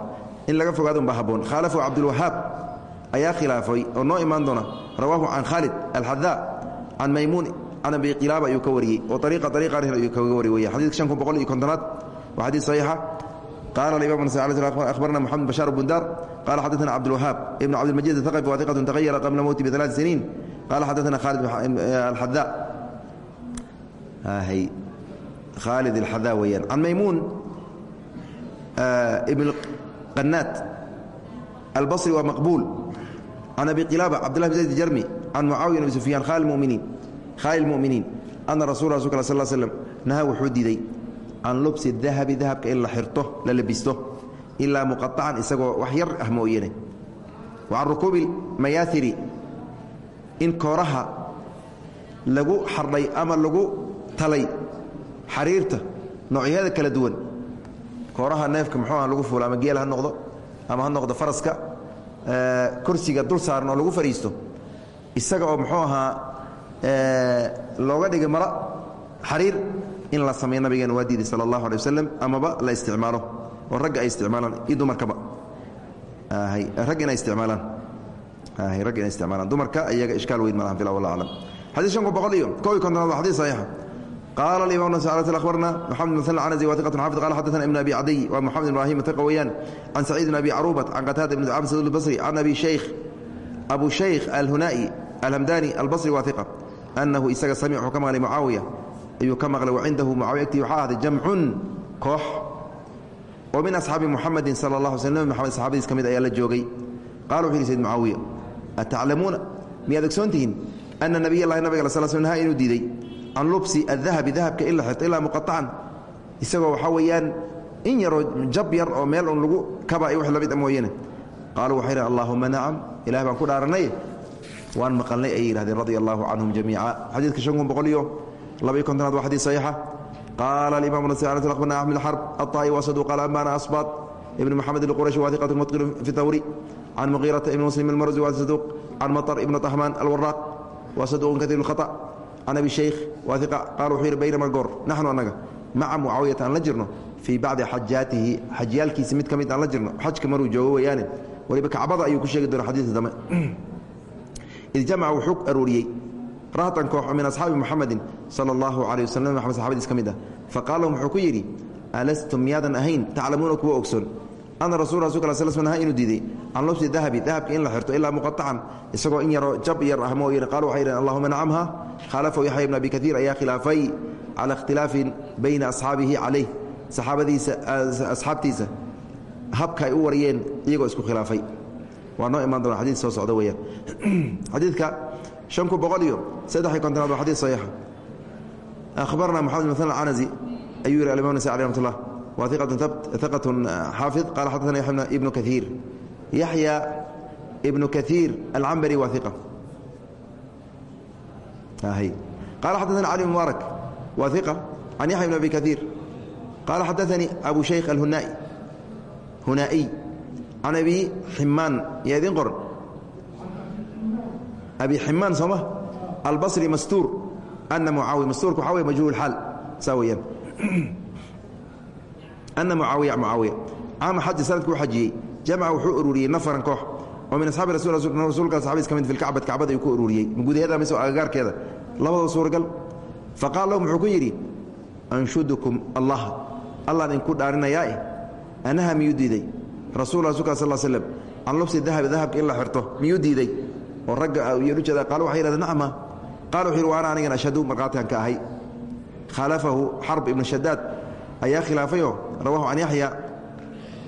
in laga fogaado unba haboon khaalafahu cabdulwahaab ayaa khilaafay oo noo imaan doona rawaahu can khaalid alxadaa can maymuun can abi qilaaba ayuu ka wariyey oo ariiqa ariiqa arrin ayuu kaga wari weya xadidka shan kun boqol iyo kontonaad waa xadiid saxiixa qaala alimam akhbarna moxamed bashaar bundar qala xadaثna cabdulwahaab ibn cabdilmajid athaqafi wahiqatu tagayara qabla mowti bialaat siniin qala xadaثna khaalid alxadaa khaalid alxadaa weeyaan can maymuun ibn qanaad albصri waa maqbuul can abi qilaaba cabdillah bn zayd jarmi can mucaawiya bn sufyaan khali muminiin khaali اlmu'miniin ana rasul rasulk a sl slm naha wuxuu diiday can lubsi dahabi dahabka in la xirto la labisto ilaa muqaacan isagoo wax yar ah mooyane wa can rukuubi mayaahiri in kooraha lagu xardhay ama lagu talay xariirta noocyada kala duwan. Kooraha neefka muxuu ah lagu fuula ama geel ha noqdo ama ha noqdo faraska kursiga dul saaran oo lagu fadhiisto isaga oo muxuu ahaa looga dhigay mara xariir in la sameyo nabigeena waa diiday sal allahu alay waslem la isticmaalo oo ragga ay isticmaalaan iyo dumarkaba. Rag inay isticmaalaan. Rag inay isticmaalaan. Dumarka iyaga ishkaal weyn ma lahan fila wallah aclam xadis shan kun boqol iyo kow iyo kontonaad waa xadis saxiixa. Qala imam abarna mxamed bn anzi wa iqat xafid qala xadana ibn abi cadiy wa moxamed ibrahim iqa weyaan can saciid abi carubat can qataada ibn cabd saduud basri can abi shaykh abu shaykh alhunai alhamdani albasri wa iqa anahu isaga samic wuxuu ka maqlay ayuu ka maqlay wacindahu mucaawiya agtii waxaa ahday jamcun koox. Oo min asxaabi muxamadin sala allah ala sl nebi moxamed saxaabadiis ka mid ah ayaa la joogay. Qaala wuxu yidhi sayd mucaawiya ataclamuuna miyaad ogsoon tihiin ana nabiy allahi nabiga ala sl sl nahaa inuu diiday can lubsi adahabi dahabka in la xirto ilaa muqatacan isagoo waxaa weeyaan in yaroo jab yar oo meel un lagu kaba iyo wax la mid ah a mooyane qaaluu waxay idhahen allahuma nacam ilaah baan ku dhaaranay waan maqalnay ayay yidhahdeen radia allahu canhum jamiica. Xadiidka shangun boqol iyo laba iyo kontonaad waa xadiis saxiixa qaala alimam akhbarna axmed xarb aطaa'i wasadu qaala ambana asbaad ibn moxamed alqurashi wahiqatu mutqilu fi thawri can muqiirata ibn muslim almarzi wa saduuq can maطar ibn طahmaan alwaraaq wa saduuqun kaiir اlkhaطأ can abi shaykh waaiqa qaal wuxuu yidhi baynama goor naxnu annaga maca mucaawiyata aan la jirno fii bacdi xajaatihi xajyaalkiisi mid ka mid aan la jirno xajka maruu joogo weeyaane waliba kacbada ayuu ku sheegi doona xadiidka dambe id jamaca wuxuu arooriyey rahtan koox min asxaabi muxamedin sala allahu calay wasalam maxamed saxabadiis mid ah. Lahum wuxuu ku yidhi alastum miyaadan ahayn? Taclamuuna kuwa ogsoon. Ana rasul rasulka sl sl naha inuu diiday. Can lubsi dahabi dahabka in la xirto ilaa muqaacan isagoo in yaroo jab yar ah mooyane qaal waxay dhaheen allahuma nacamha khaalafahu yaxya ibn abi kaiir ayaa khilaafay cala ikhtilaafin bayna asxaabihi calayh saxaabadiisa asxaabtiisa habka ay u wariyeen iyagoo isku khilaafay. Waa noo imaan doona xadiid soo socda weeyaan. Xadiidka shan kun boqol iyo saddex iyo kontonaad waa xadiid saxiixa akhbarna moxamed bin muthan alcanazi ayuu yihi alimam nasa alih ramat ullah ثقة xاaفظ قال xدثنا يحيى بن كثير يحيى بن كثير العنبري waa ثقة قال xدثنا علي بن مبارك waa ثقة عن يحيى بن أبي كثير قال xدثني أبو شhيخ الهنائي هنائي عن أبي حمان ya idin qoran abi imaan sooma albari mastuur ana muaawi mastuurka waa w majhuul aal saa weyaan ana muaawiya muaawiya caama xaji sanadku xajiyey. Jamca wuxuu ururiyey nafaran koox. Oo min asxaabi rasuulka asxaabiis ka mid filkacbad kacbada ayuu ku ururiyey. Gudaheeda mise agagaarkeeda labadaba suuragal. Faqaal lahum wuxuu ku yidhi anshudukum allah. Allaan idinku dhaarinayaa anaha miyuu diiday? Rasul rasuulka sal slm can lubsi dahabi dahabka in la xirto miyuu diiday? oo ragga ah ujeeda qaal waxay yidhahdeen nacma. Qaal wuxu yidhi wa ana anigan ashhadu markhaataan ka ahay. Khaalafahu xarb ibnu shadaad ayaa khilaafayoo rawahu can yaya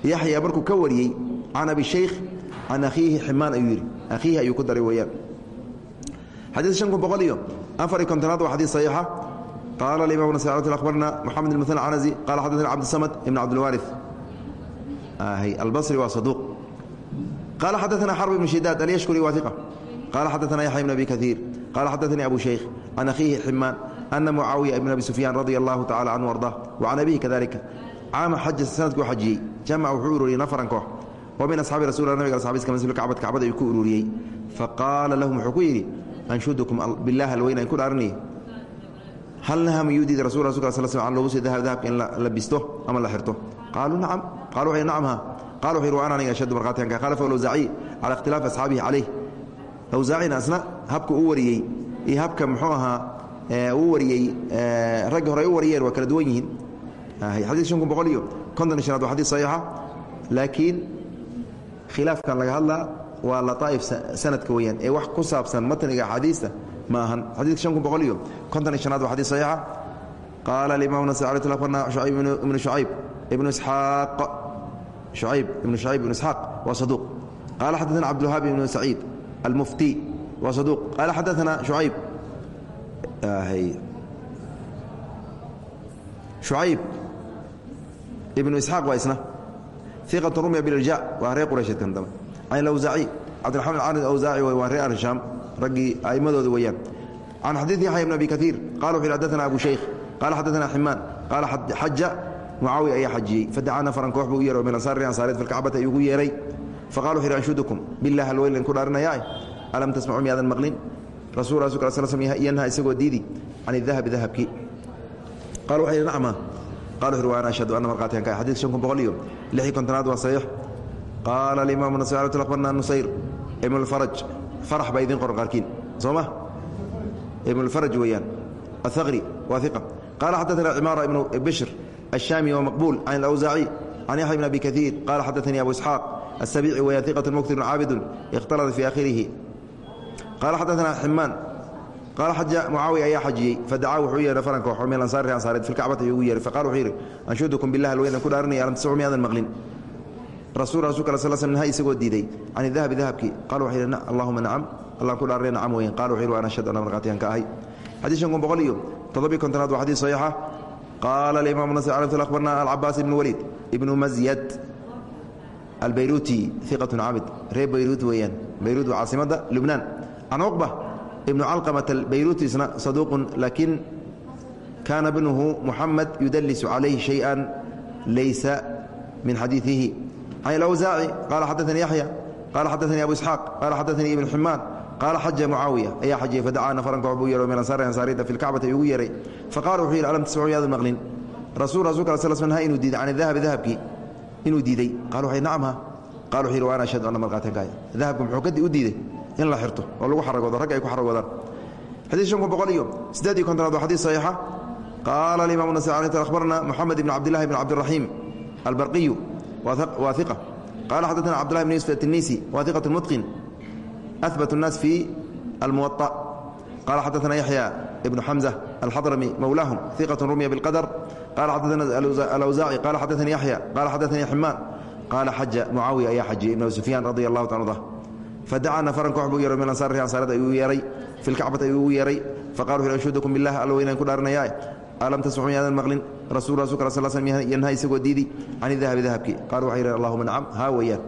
yaxya markuu ka wariyey can abi shaykh can akhiihi ximaan ayuu yidhi. Akhiihi ayuu ku daray weeyaan. Xadiid shan kun boqol iyo afar iyo kontonaad waa xadiid saxiixa. Qaala alimam ibn sacratil akhbarna moxamed ibn muthan canasi qala xaddathana cabdisamad ibn cabdilwaarif albasri waa saduuq. Qaala xadaana xarb ibnu shidaad alyashkuri waa iqa qala xadaثna yaxya ibn abi kaiir qala xadaثanii abu shaykh can akhiihi ximaan ana mucaawiya ibn abi sufyaan radia allahu tacala canhu arda wacan abihi kadalika caama xaja sanadkuu xajiyey jamac wuxuu ururiyey nafaran koox oo min asxaabi rasul nabig asxabiiska mansil kacbad kacbada ayuu ku ururiyey faqaala lahum wuxuu ku yidhi anshudukum bilah alweyn an ku dhaaranay hal naha miyuu diiday rasul rasulka sal sl an logu sii dahab dahabka in la bisto ama la xirto qaaluu nacam qalu waxay nacamha qala wuxuu yidhi wa ana aniga ashaddu markhaatiyanka khalafa alawsaaciy cala ikhtilaafi asxaabihi calayh awsaacina asna habka uu wariyey iyo habka muxuu ahaa uu wariyey raggi hore u wariyeen waa kala duwan yihiin. Xadiid shan kun boqol iyo konton i shanaad waa xadiid saxiixa. Laakiin khilaafkan laga hadlaa waa lataa'if sanadka weeyaan. Ee wax ku saabsan matniga axaadiista ma ahan. Xadiidka shan kun boqol iyo konton iyo shanaad waa xadiid saxiixa. Qaala alay tlafarna shucayb ibnu shucayb ibnu isxaaq. Shucayb ibnu shucayb ibnu isxaaq waa saduuq. Qaala xadaثana cabdulwahaab ibnu saciid almufti waa saduuq qaala xadaثana shucayb shucayb ibnu isxaaq waa isna iqat rumya bilirja waa reer quraysheedkan dambe can awsaaci cabdiraxmaan cani awsaaci waa reer arshaam raggii a'immadooda weeyaan can xadiid yaxya ibn abi kaiir qala wuxu yhi xadana abu shaykh qala xadaثana ximaan qaala xaja mucaawiya ayaa xajiyey fadacaa nafaran koox buu u yeeray min faqaaluu hiranshudukum bilah halweyn ku dhaarinayaa alam tasmacuu miyaadan maqlin rasul yanha isagoo diidi can idahabi dahabkii qal waxay nacma qalu hir waana ashhadu anna marqaatiyan kaa xadiid shan kun boqol iyo lix iyo kontonaad waa saxiix qaala alimaamu nasari akhbarna nusayr ibnu lfaraj farax baa idiin qoran qaarkiin soo ma ibnu lfaraj weeyaan athaqri waa hiqa qaala xadathana cimaara ibnu bishr ashaami wa maqbuul can alawsaaci can yaxya bn abi kaiir qaala xadathanii abu isxaaq السبيعي وهي ثقة مكثر عابد اختلط في آخره قال حدثنا حمان قال حج معاوية يا حجي فدعاه وحوية نفرنك وحومي الأنصار أنصار في الكعبة يوير فقال وحير أنشدكم بالله الوين كل أرني ألم تسعوا هذا المغلين رسول رسول الله صلى الله عليه وسلم نهاي سقود ديدي عن الذهب ذهبك قال وحير اللهم نعم الله كل أرني نعم وين قال وحير وأنا أشهد أن مرقاتي كأهي حديث شنكم بقوليو تضبي كنت ناد وحديث صحيحة قال الإمام النسائي عليه أخبرنا العباس بن وليد ابن مزيد البيروتي ثقة عابد ريب بيروت ويان بيروت وعاصمة لبنان عن عقبة ابن علقمة البيروتي صدوق لكن كان ابنه محمد يدلس عليه شيئا ليس من حديثه عن الأوزاعي قال حدثني يحيى قال حدثني أبو إسحاق قال حدثني ابن حمان قال حج معاوية أي حج فدعا نفرا كعبو يرو من أنصار أنصارية في الكعبة يغيري فقال وحيل ألم تسمعوا هذا المغلين رسول رسولك صلى الله عليه وسلم إنه ديد عن الذهب ذهبك إنه ديدي قالوا وحيل نعمها قالوا وحيل وأنا أشهد أن مرقاتك هاي ذهبكم حكدي أديدي إن لا حرته والله حرق وضر رقع يكون حرق وضر حديث شنكم بقول يوم سدادي كنت نضع حديث صحيحة قال الإمام النسائي أخبرنا محمد بن qala xadaana alawsaaci qala xadaani yaxya qala xadaanii ximaan qaala xaja mucaawiya ayaa xajiyey ibn abi sufyaan radi allahu ta arda fadacana faran koox buu yeero min ansaar reer ansaarada ayuu yeeray fi lkacbati ayuu ugu yeeray faqala wuxu ashuudakum billah alla weynaan ku dhaaranayaa alam tasmacu miyaadan maqlin rasul rasulka sal slam yanha isagoo diidi can idahabi dahabki qalu waxay yidhahan allahuma nacam haa weeyaan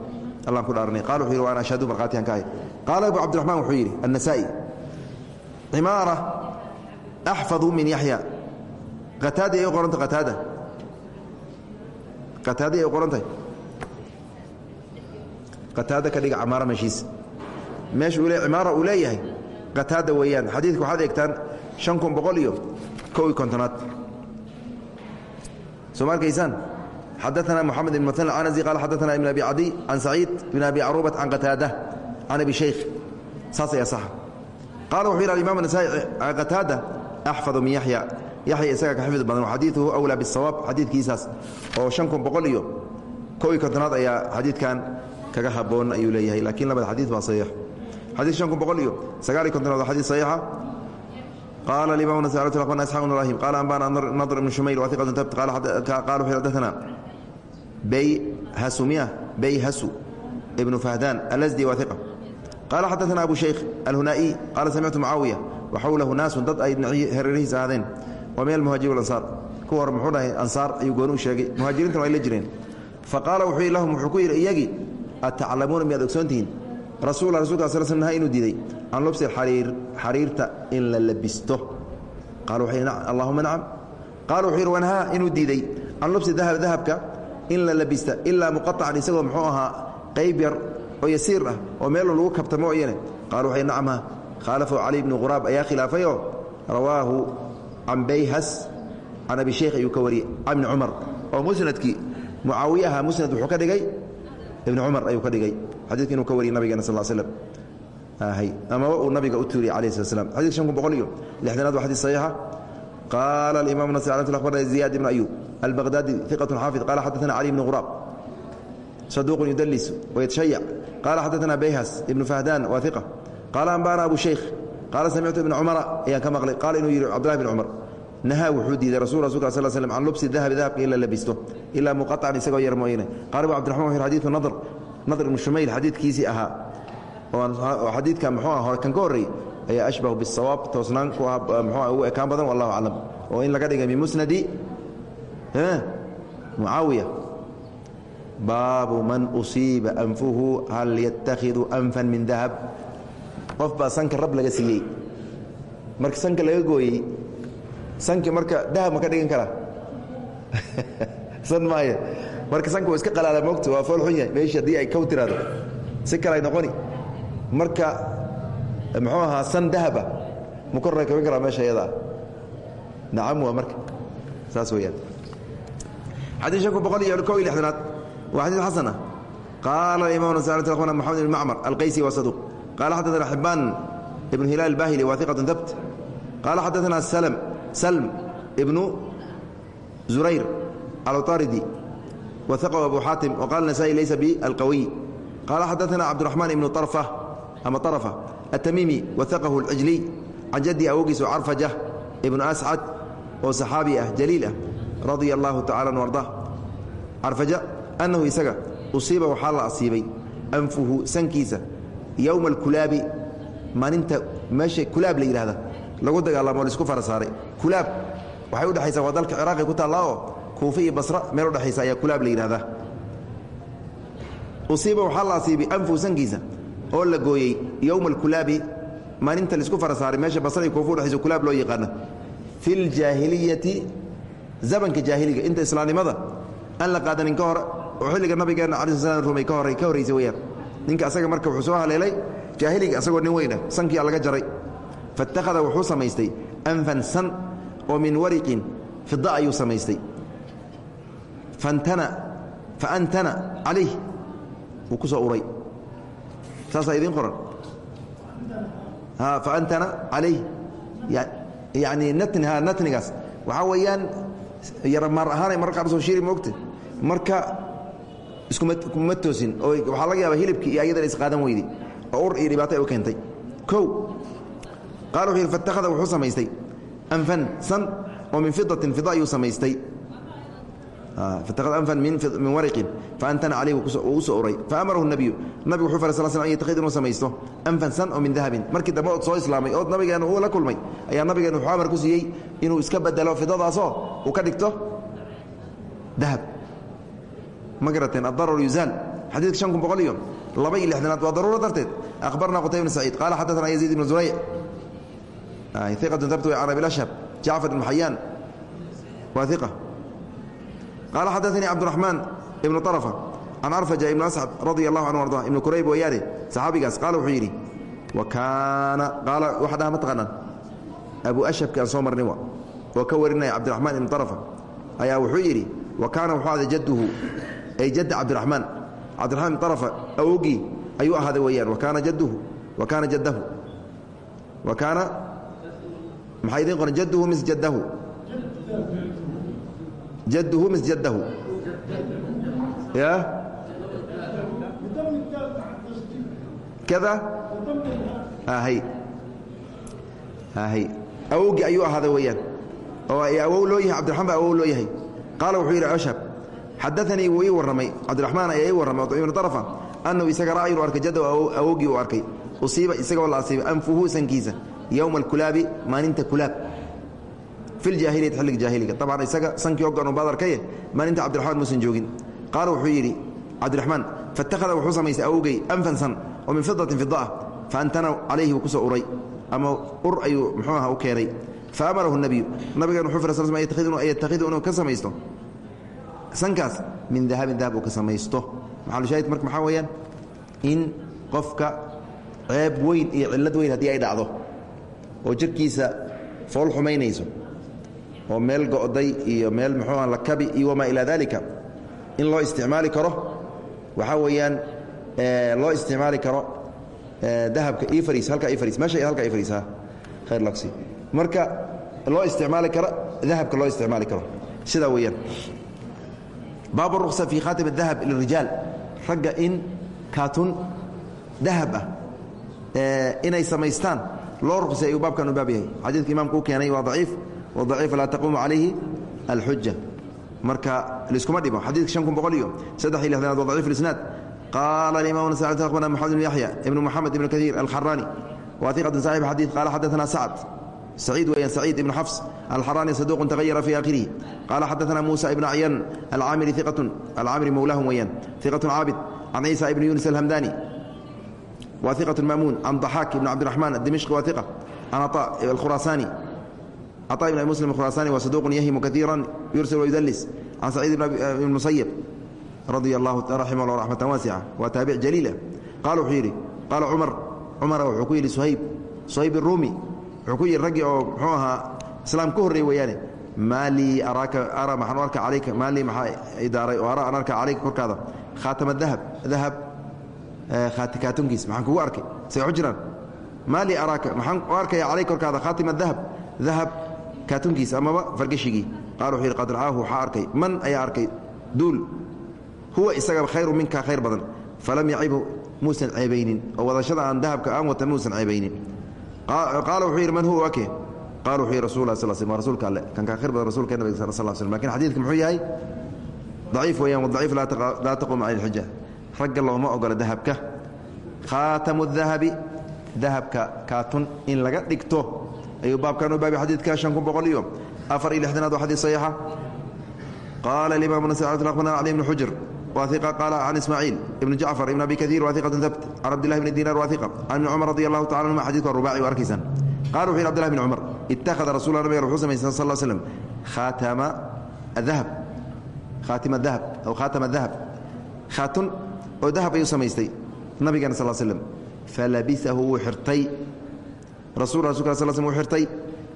allaan ku dhaaranay qala wuxuu yidhi wa ana ashhadu markhaatiyan ka ahay qaala abu cabdiraxmaan wuxuu yidhi annasaa'i cimaara axfadu min yaxya ataad ay qoranta ataada ataada ay qorantahay ataada ka dhiga amaara meshiisa meesha cimaara uu leeyahay qataada weeyaan. Xadiidka waxaad eegtaan an kun boqol iyo ko iyo kontonaad. Soo ma arkaysaan? Xadaana moxamed ibn msn anasi qaal xadaana ibn abi cadi can saciid ibn abi carubat can qataada can abi shaykh. Saas ayaa saxa. Qaala wuxuu yidhi alimaam nasaai qataada axfadu min yaxya عن أبي شيخ ساسا يا صح قال وحير الإمام النسائي قتادة أحفظ من يحيى يحيى إساك حفظ بدن وحديثه أولى بالصواب حديث كيساس وشنكم بقوليو كوي كونتنات أي حديث كان كغا هبون أيو ليهي لكن لبد حديث صحيح حديث شنكم بقوليو سقالي كونتنات حديث صحيحة qaala imam isxaq bn ibrahim qaala anbana nadr ibn shumayl wahiqatu tabt qaala wuxuu xadaثana bayhasumia bayhasu ibnu fahdaan alasdi wahiqa qaala xadaثana abu shaykh alhunaa'iy qaala samictu mucaawiya waxawlahu naasun dad ay hareerihiisa ahaadeen wa min almuhaajiri walansaar kuwa hor muxuu dhahay ansaar ayuu gooni u sheegay. Muhaajiriintana ay la jireen. Faqaala wuxuu lahum wuxuu ku yidhi iyagii ataclamuuna miyaad ogsoontihiin rasul rasulka sl sl naha inuu diiday. Can lubsi xariir xariirta in la labisto. Qaala wuxuu yidhi allahuma nacam. Qaala wuxuu yidhi wanhaa inuu diiday. Can lubsi dahab dahabka in la labista ilaa muqaacan isagoo muxuu ahaa qayb yar oo yasiir ah oo meelo lagu kabta mooyane qaala wuxuu yidhi nacamha khaalafahu cali bnu quraab ayaa khilaafayoo rawaahu can bayhas can abi sheikh ayuu ka wariyey can ibni cumar oo musnadkii mucaawiye ahaa musnad wuxuu ka dhigay ibni cumar ayuu ka dhigay xadidka inuu ka wariyey nabigeena sal slm amaba uu nabiga u tuuriyey alayh slat slam xadidka shan kun boqol iyo lixdanaad waa xadid saxiixa. Qaala alimam nas abarna ziyad ibn ayub albaqdaadi iqatu xaafid qala xadaana cali bni quraab saduuqun yudalis waytashayac qala xadaana bayhas ibnu fahdaan waa iqa qaala anbana abu shaykh qaala samictu ibna cumara ayaan ka maqlay qaala inuu yidhi cabdullahi bn cumar nahaa wuxuu diiday rasul rasulka sal slm can lubsi dahabi dahabka in la labisto ilaa muqaطcan isagoo yar mooyane qala abu cabdiraxman wuxu nadr nadr ibnu shumayl xadiidkiisii ahaa oo xadiidka muxuu ah kan ka horreey ayaa ashbahu bisawaab toosnaan ku ah muxuu ugu badan wallahu aclam oo in laga dhigay min musnadi mucaawiya baabu man usiiba anfuhu hal yatakhidu anfan min dahab qof baa sanka rab laga siiyey. Marka sanka laga gooyey sanki marka dahab ma ka dhigan karaa san maaye marka sanka waa iska qalaala moogta waa fool xun yahay. Meeshii haddii ay kow tiraado. Si kale ay noqoni. Marka muxuu ahaa san dahaba? Ma kor rakabin karaa meesha iyadaa? Nacam waa marka. Saas weeyaan. Xadii shan kun boqol iyo kow iyo lixdanaad. Waa xadiid xasan ah qaala imam nasaarat akhwana maxamed ibn macmar alqaysi waa saduuq qaala xaddaana xibbaan ibnu hilaal bahili waa iqatun dabt qaala xaddaana salm ibnu zurayr aluaridi waaqw abu xaatim waqala nasa'i laysa bialqawiy qaala xadaana cabdiraxmaan ibnu arfa ama arfa atamiimi waaqahu alcijliy can jaddi awogiisu carfaja ibnu ascad oo saxaabi ah jaliil ah radia allahu tacala an arda carfaja annahu isaga usiiba waxaa la asiibay anfuhu sankiisa yowma اlkulaabi maalinta meesha kulaab la yidhahda lagu dagaalamo la isku fara saaray kulaab waxay udhexaysaa waa dalka ciraaqi ku taallaa oo kuufe iyo basra meel udhexaysa ayaa kulaab la yidhahdaa usiiba waxaa la asiibay anfuhu sankiisa oo la gooyey yowma alkulaabi maalinta la isku fara saaray meesha basra iyo kuufe udhexaysa kulaab loo yaqaana fi ljaahiliyati zamanka jaahiliga inta islaamnimada aan la qaadanin ka hor oo xilliga nabigeenna cala sl slam rumay ka hor ka horraysa weyaan ninka asaga marka wuxuu soo haleelay jaahiliga asagoo nin weynah sankiyaa laga jaray. Faاtakhada wuxuu samaystay anfan san oo min wariqin fida ayuu samaystay. Faantana calayh wuu ku soo uray. Saasaa idiin qoran. Faantana calayh yani natni ha natnigaas. Waxaa weeyaan yaramaar ahaanay marka qaar soo shiri moogta marka iskuma toosin. Oo waxaa laga yaaba hilibkii iyo ayadan is qaadan weyday oo ur iyo dhibaato ay u keentay. O qaala wuxu yidhi fatakada wuxuu samaystay. Anfan san oo min fidatin fida ayuu samaystay. Ah, an min wariqin. Faantana calayh uu u soo uray. Faamarahu nabiyu nabig wuxuu faray sal sl an yataqid inuu samaysto. Anfan san oo min dahabin. Markii dambe ood soo islaamay ood nabigeenna uu la kulmay. Ayaa nabigeena wuxuu amar ku siiyey inuu iska bedelo fidadaasoo uu ka dhigto? Dahab ma garateen adarar yuzaal xadiidka shan kun boqol iyo laba iyo lixdanaad waa daruuro darteed. Akhbarna qutay bn saciid. Qaala xadaana yaziid ibnu zuray ah, iqatun tartawi can abilashar jacfar ibn xayaan waa iqa qaala xadaanii cabdiraxmaan ibnu طarafa can arfaja ibn ascad radia allahu canhu arda ibnu kurayb wayaane saxaabigaas qaala wuxuu yidhi wa kaana qaala waxa dhaha ma taqaanaan. Abu ashabki aan soo marnay wa oo ka warinaya cabdiraxmaan ibnu طarafa ayaa wuxuu yidhi wa kaana wuxuu ada jadduhu ay jadda cabdiraxmaan cabdiraxmaan ibn طarfa awogii ayuu ahaaday weyaan wa kaana jadduhu wa kaana jaddahu. Wa kaana maxaa idiin qoran? Jadduhu mis jaddahu. Jadduhu mis jaddahu. Ya? Kada? Hay hay awowgii ayuu ahaaday weeyaan. Oo ay awow loo yahay cabdiraxmaan baa awow loo yahay. Qaala wuxuu yidhi ashhab xadaanii wuu ii warramay cabdiraxmaan ayaa ii warramay ibnu arafa annahu isaga ra'aynu arkay jaddow awowgii uu arkay usiiba isagoo la asiibay anfuhu sankiisa yowma alkulaabi maalinta kulaab fi ljaahiliyati xilliga jaahiliga dabcan isaga sankii ogan baad arkaye maalinta cabdiraxmaan muusan joogin qaala wuxuu yidhi cabdiraxmaan faitakhada wuxuu samaystay awowgay anfan san oo min fidatin fidaah faantana calayhi wuu ku soo uray ama ur ayuu muxuu aha u keenay fa amarahu nebiyu nabigan wuxuu fira sal sl yatakhidu inuu ka samaysto sankaas min dahabin dahab uu ka samaysto. Maxalushaahid marka maxaa weeyaan? In qofka ceeb weyn iyo cillad weyn haddii ay dhacdo oo jirkiisa fool xumaynayso oo meel go'day iyo meel muxuu aha lakabi iyo wamaa ilaa dalika in loo isticmaali karo waxaa weeyaan loo isticmaali karo dahabka ifris halka ifris meesha halka ifris ha khayr laksi marka loo isticmaali karo dahabka loo isticmaali karo sidaa weeyaan baabu ruksa fii khaatim adahab lirijaal ragga in kaatun dahab ah inay samaystaan loo ruqsay ayuu baabkan u baab yahay. Xadiidka imaamku u keenay waa daciif wadaciif laa taquumu calayhi alxuja marka liskuma dhibo xadiidka shan kun boqol iyo saddex iyo lixdanaad wa daciif isnaad qaala alimam nasai akhbarna moxamed ibn yaxya ibnu moxamed ibn kaiir alxaraani wa iqatu saxib xadiid qaala xadaثana sacd سعيد ويان سعيد بن حفص الحراني صدوق تغير في آخره قال حدثنا موسى بن عيان العامري ثقة العامري مولاهم ويان ثقة عابد عن عيسى بن يونس الهمداني وثقة مامون عن ضحاك بن عبد الرحمن الدمشقي وثقة عن عطاء الخراساني عطاء بن مسلم الخراساني وصدوق يهم كثيرا يرسل ويدلس عن سعيد بن المسيب رضي الله رحمه الله رحمة واسعة وتابع جليلة قالوا حيري قال عمر عمر وحكي لسهيب سهيب الرومي wuxuu ku yidhi raggii oo muxuu ahaa islaam ka horreey weeyaane maa araaka ara maxaan arka calayka maa maxaa idaaray oo ara aan arka calayka korkaada khaatama dahab dahab kaatunkiis maxaan kugu arkay say waxu jiraan maa lii araaka maxaan u arkaya calayka korkaada khaatima dahab dahab kaatunkiis amaba fargashigii qaala wuxuu yidhi qad ra'aahu waxaa arkay man ayaa arkay duul huwa isaga khayru minka khayr badan falam yacibhu muusan ceebaynin oo wadashada aan dahabka aan wata muusan ceebaynin qaala wuxuu yidhi man huwa wake qala wuxuu yidhi rasul lah sal sl waa rasuulka kan kaa khayr badan nabiga sal sl slm laakiin xadidka muxuu yahay daciif weeyaan wadaciif laa taquuma cala lxuja ragga looma ogola dahabka. Khaatamu dahabi dahabka kaatun in laga dhigto. Ayuu baabkan u baabay xadiidka shan kun boqol iyo afar iyo lixdanaad waa xadiid saxiixa. Qaala imam nas akhbarna cali ibn xujr وثق قال عن إسماعيل بن جعفر بن أبي كثير وثقة ثبت عن عبد الله بن دينار وثقة عن ابن عمر رضي الله تعالى عنهما حديث الرباعي وأركيسا قال وحين عبد الله بن عمر اتخذ رسول الله نبي صلى الله عليه وسلم خاتم الذهب خاتم الذهب أو خاتم الذهب خاتم أو ذهب أيو سميستي النبي صلى الله عليه وسلم فلبسه وحرتي رسول رسول الله صلى الله عليه وسلم وحرتي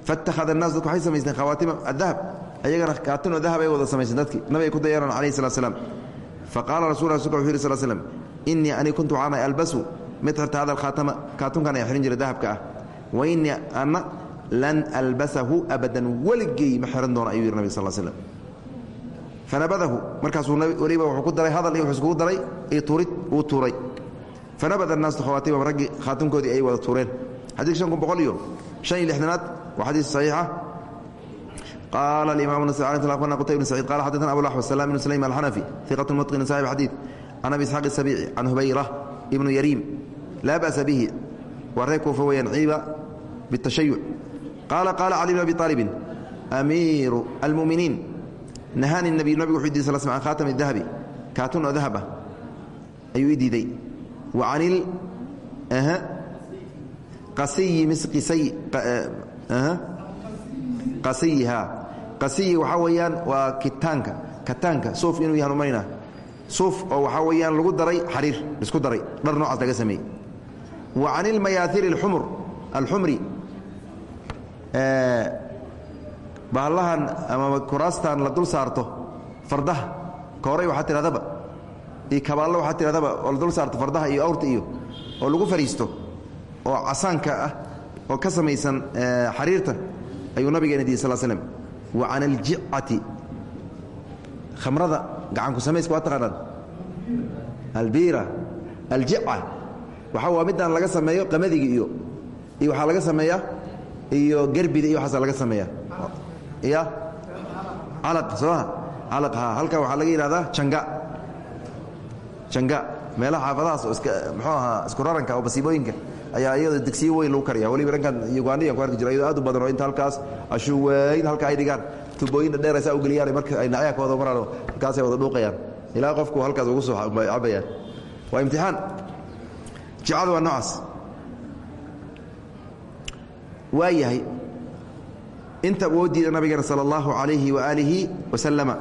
فاتخذ الناس ذلك حي سميستين خواتم الذهب أيغنا خاتم الذهب أيوة سميستين ذلك النبي كنت يرى عليه الصلاة والسلام faqaala rasul rasulka wuxu yiri sl slm innii ani kuntu waxaana albasu mid xirta hada alkhaatama kaatunkan ay xihan jiray dahabka ah wa innii ana lan albasahu abadan weligey ma xihan doono ayuu yidhi nabig sal slm fanabadahu markaasuu weliba wuxuu ku daray hadal iyo wuxuu iskugu daray iyo tuurid uu tuuray fanabada annaasu khawaatiibam raggii khaatunkoodii ay wada tuureen xadiidka shan kun boqol iyo shan iyo lixdanaad waa xadiis saxiixa qala imam qta ibn sacid qala xadana abu salam ibn sulaym alxanafi iqat mutqin saxib xadiid can abi isxaaq isabici can hubayra ibnu yariim laa ba'sa bihi waa ree kuufa weyaan ciiba bitashayuc qaala qaala cali bn abi aalibin amiiru almu'miniin nahani nabiyu nabigu wuxuu diiday sal sl an khaatami dahabi kaatun oo dahab ah ayuu i diiday wa canil qasiyi misqisay qasiyiha qasiyi waxaa weeyaan waa kitaanka. Kataanka suuf inuu yahan umaynaa suuf oo waxaa weeyaan lagu daray xariir isku daray dhar noocaas laga sameeyey. Wa can ilmayaahiri alxumur alxumri. Bahallahan ama kuraastan la dul saarto fardaha. Kooray waxaa tihahdaba iyo kabaallo waxaa tihahdaba oo la dul saarto fardaha iyo awrta iyo oo lagu fariisto oo casaanka ah oo ka samaysan xariirta ayuu nabigeena diiy sal slm wa can aljicati khamrada gacanku samayska waa taqaanaan albiira aljica waxa waa midaan laga sameeyo qamadiga iyo iyo waxaa laga sameeyaa iyo gerbida iyo waxaasa laga sameeya. Ya calaq soomaa calaq ha. Halkan waxaa laga yidhahdaa janga janga meelaha xaafadahaas iska muxuu ahaa isku oo basiibooyinka ayaa iyadoo digsiyo weyn lagu kariya waliba dhankan ugandhiyan ku arki jira iyadoo aad u badan oo inta halkaas ashuweyn halka ay dhigaan. Tubooyinna dheer saa u geliyaan marka ay nacyaa ka wada maraan halkaasay wada dhuuqayaan. Ilaa qofku halkaas ugu soo cabayaan waa imtixaan. Jicadu waa noocaas. Waa yahay inta uu diida nabigeena sala allahu calayhi waaalihi wasalama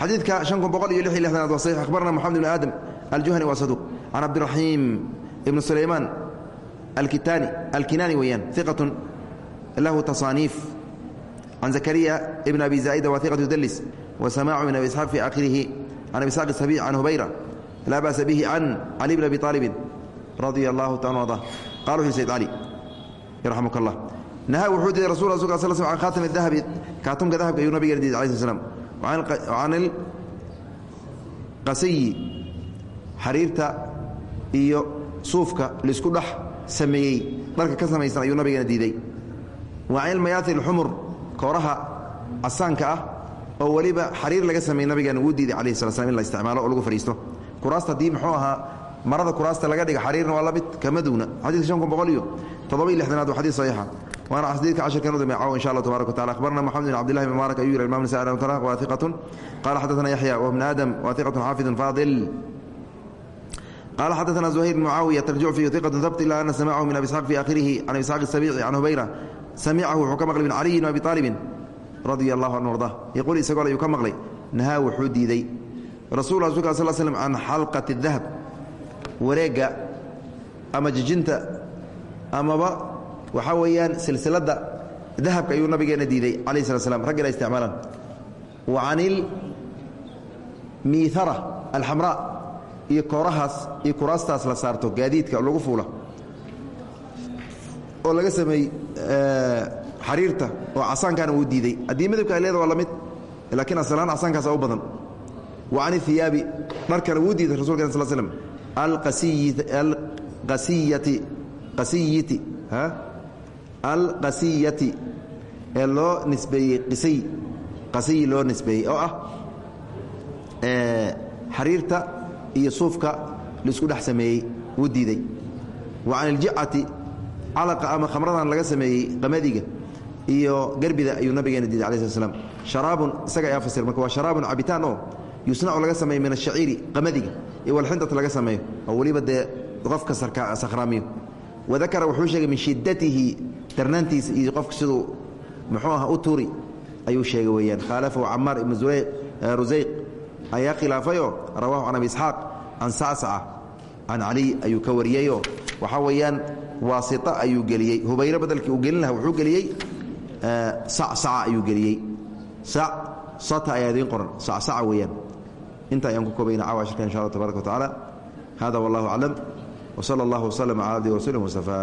xadiidka an kun boqol iyo lix iyo lixdanaad waa saxiix. Akhbarana moxamed ibn aadam aljuhani waa saduuq can cabdiraxiim ibn sulaymaan alkitani alkinaani weeyaan iqatun lahu tasaaniif can zakariya ibn abi zaa'ida waa iqatu yudlis wa samaacu min abi isxaaq fi aakhirihi can abi isxaaq sabiic can hubayra laa ba'sa bihi can cali bn abi aalibin radia allahu taala arda qala wuxuu sayd cali yarxamuka allah nahaa wuxuu diiday rasul rasulka sal sl an khaatam dahabi kaatumka dahabka ayuu nabigeena diiday alai sl slam can ilqasiyi xariirta iyo suufka la isku dhex sameeyey. Dharka ka samaysan ayuu nabigeena diiday. Wa can ilmayaati alxumur kooraha casaanka ah oo weliba xariir laga sameeyey nabigeena wuu diiday calayhi sala slam in la isticmaalo oo lagu fadhiisto. Kuraasta haddii muxuu ahaa marada kuraasta laga dhiga xariirna waa la mid kamadowna xadiidka shan kun boqol iyo toddoba iyo lixdanaad waa xadiid saxiixa. Waana xadiidka cashirkan u dambe caawa insha allah tabarak wa tacala akhbarna moxamed bin cabdillahi bin mubaarak ayuu yiri imam nasa alam taraq waa hiqatun qala xadathana yaxya wa ibn aadam waa hiqatun xaafidun faadil qala xadana zuhayr bn mucaawiya tarjuc fi iqatu habt ila ana samacahu min abi isxaaq fi akhirihi can abi isxaaq sabici can hubayra samicahu wuxuu ka maqlay min caliyi abi aalibin radia allahu anu arda yaquul isagoo ayuu ka maqlay nahaa wuxuu diiday rasul rasulka sal slm can xalqati dahab wareegga ama jijinta amaba waxaa weeyaan silsiladda dahabka ayuu nabigeena diiday calayh slat slam rag ina isticmaalaan wa can ilmiihara alxamraa iyo koorahaas iyo kuraastaas la saarto gaadiidka lagu fuula oo laga sameeyey xariirta oo casaankaana wuu diiday. Haddii midabka ay leeda waa la mid laakiin asalaan casaankaasa u badan. Wa can ihiyaabi dharkana wuu diiday rasulka sal slm alqasiyati qasiyiti alqasiyati ee loo nisbeeyey qisiy qasiyi loo nisbeeyey oo ah xariirta iyo suufka la isku dhex sameeyey wuu diiday. Wa can iljicati calaqa ama khamradan laga sameeyey qamadiga iyo gerbida ayuu nabigeena diiday alai sl slam sharaabun isaga ayaa fasir marka waa sharaabun cabitaan oo yusnacu laga sameeyo min ashaciiri qamadiga iyo walxindata laga sameeyo oo weliba dee qofka sakhraamiyo. Wadakara wuxuu sheegay min shiddatihi darnaantiisa iyo qofka siduu muxuu aha u turi ayuu sheegay weeyaan. Khaalafahu camaar ibnu rusayq ayaa khilaafayoo rawahu can abi isxaaq can sacsaca can caliy ayuu ka wariyeyoo waxaa weeyaan waasita ayuu geliyey. Hubayro badalkii uu gelin lahaa wuxuu geliyey sacsaca ayuu geliyey. Sata ayaa idiin qoran. Sacsaca weeyaan. Inta ayaan ku koobayna caawa shirka insha allah tabarak wa tacaala. Hada wallahu aclam. Wsala allah wslm cala abdi warasuuli mustafa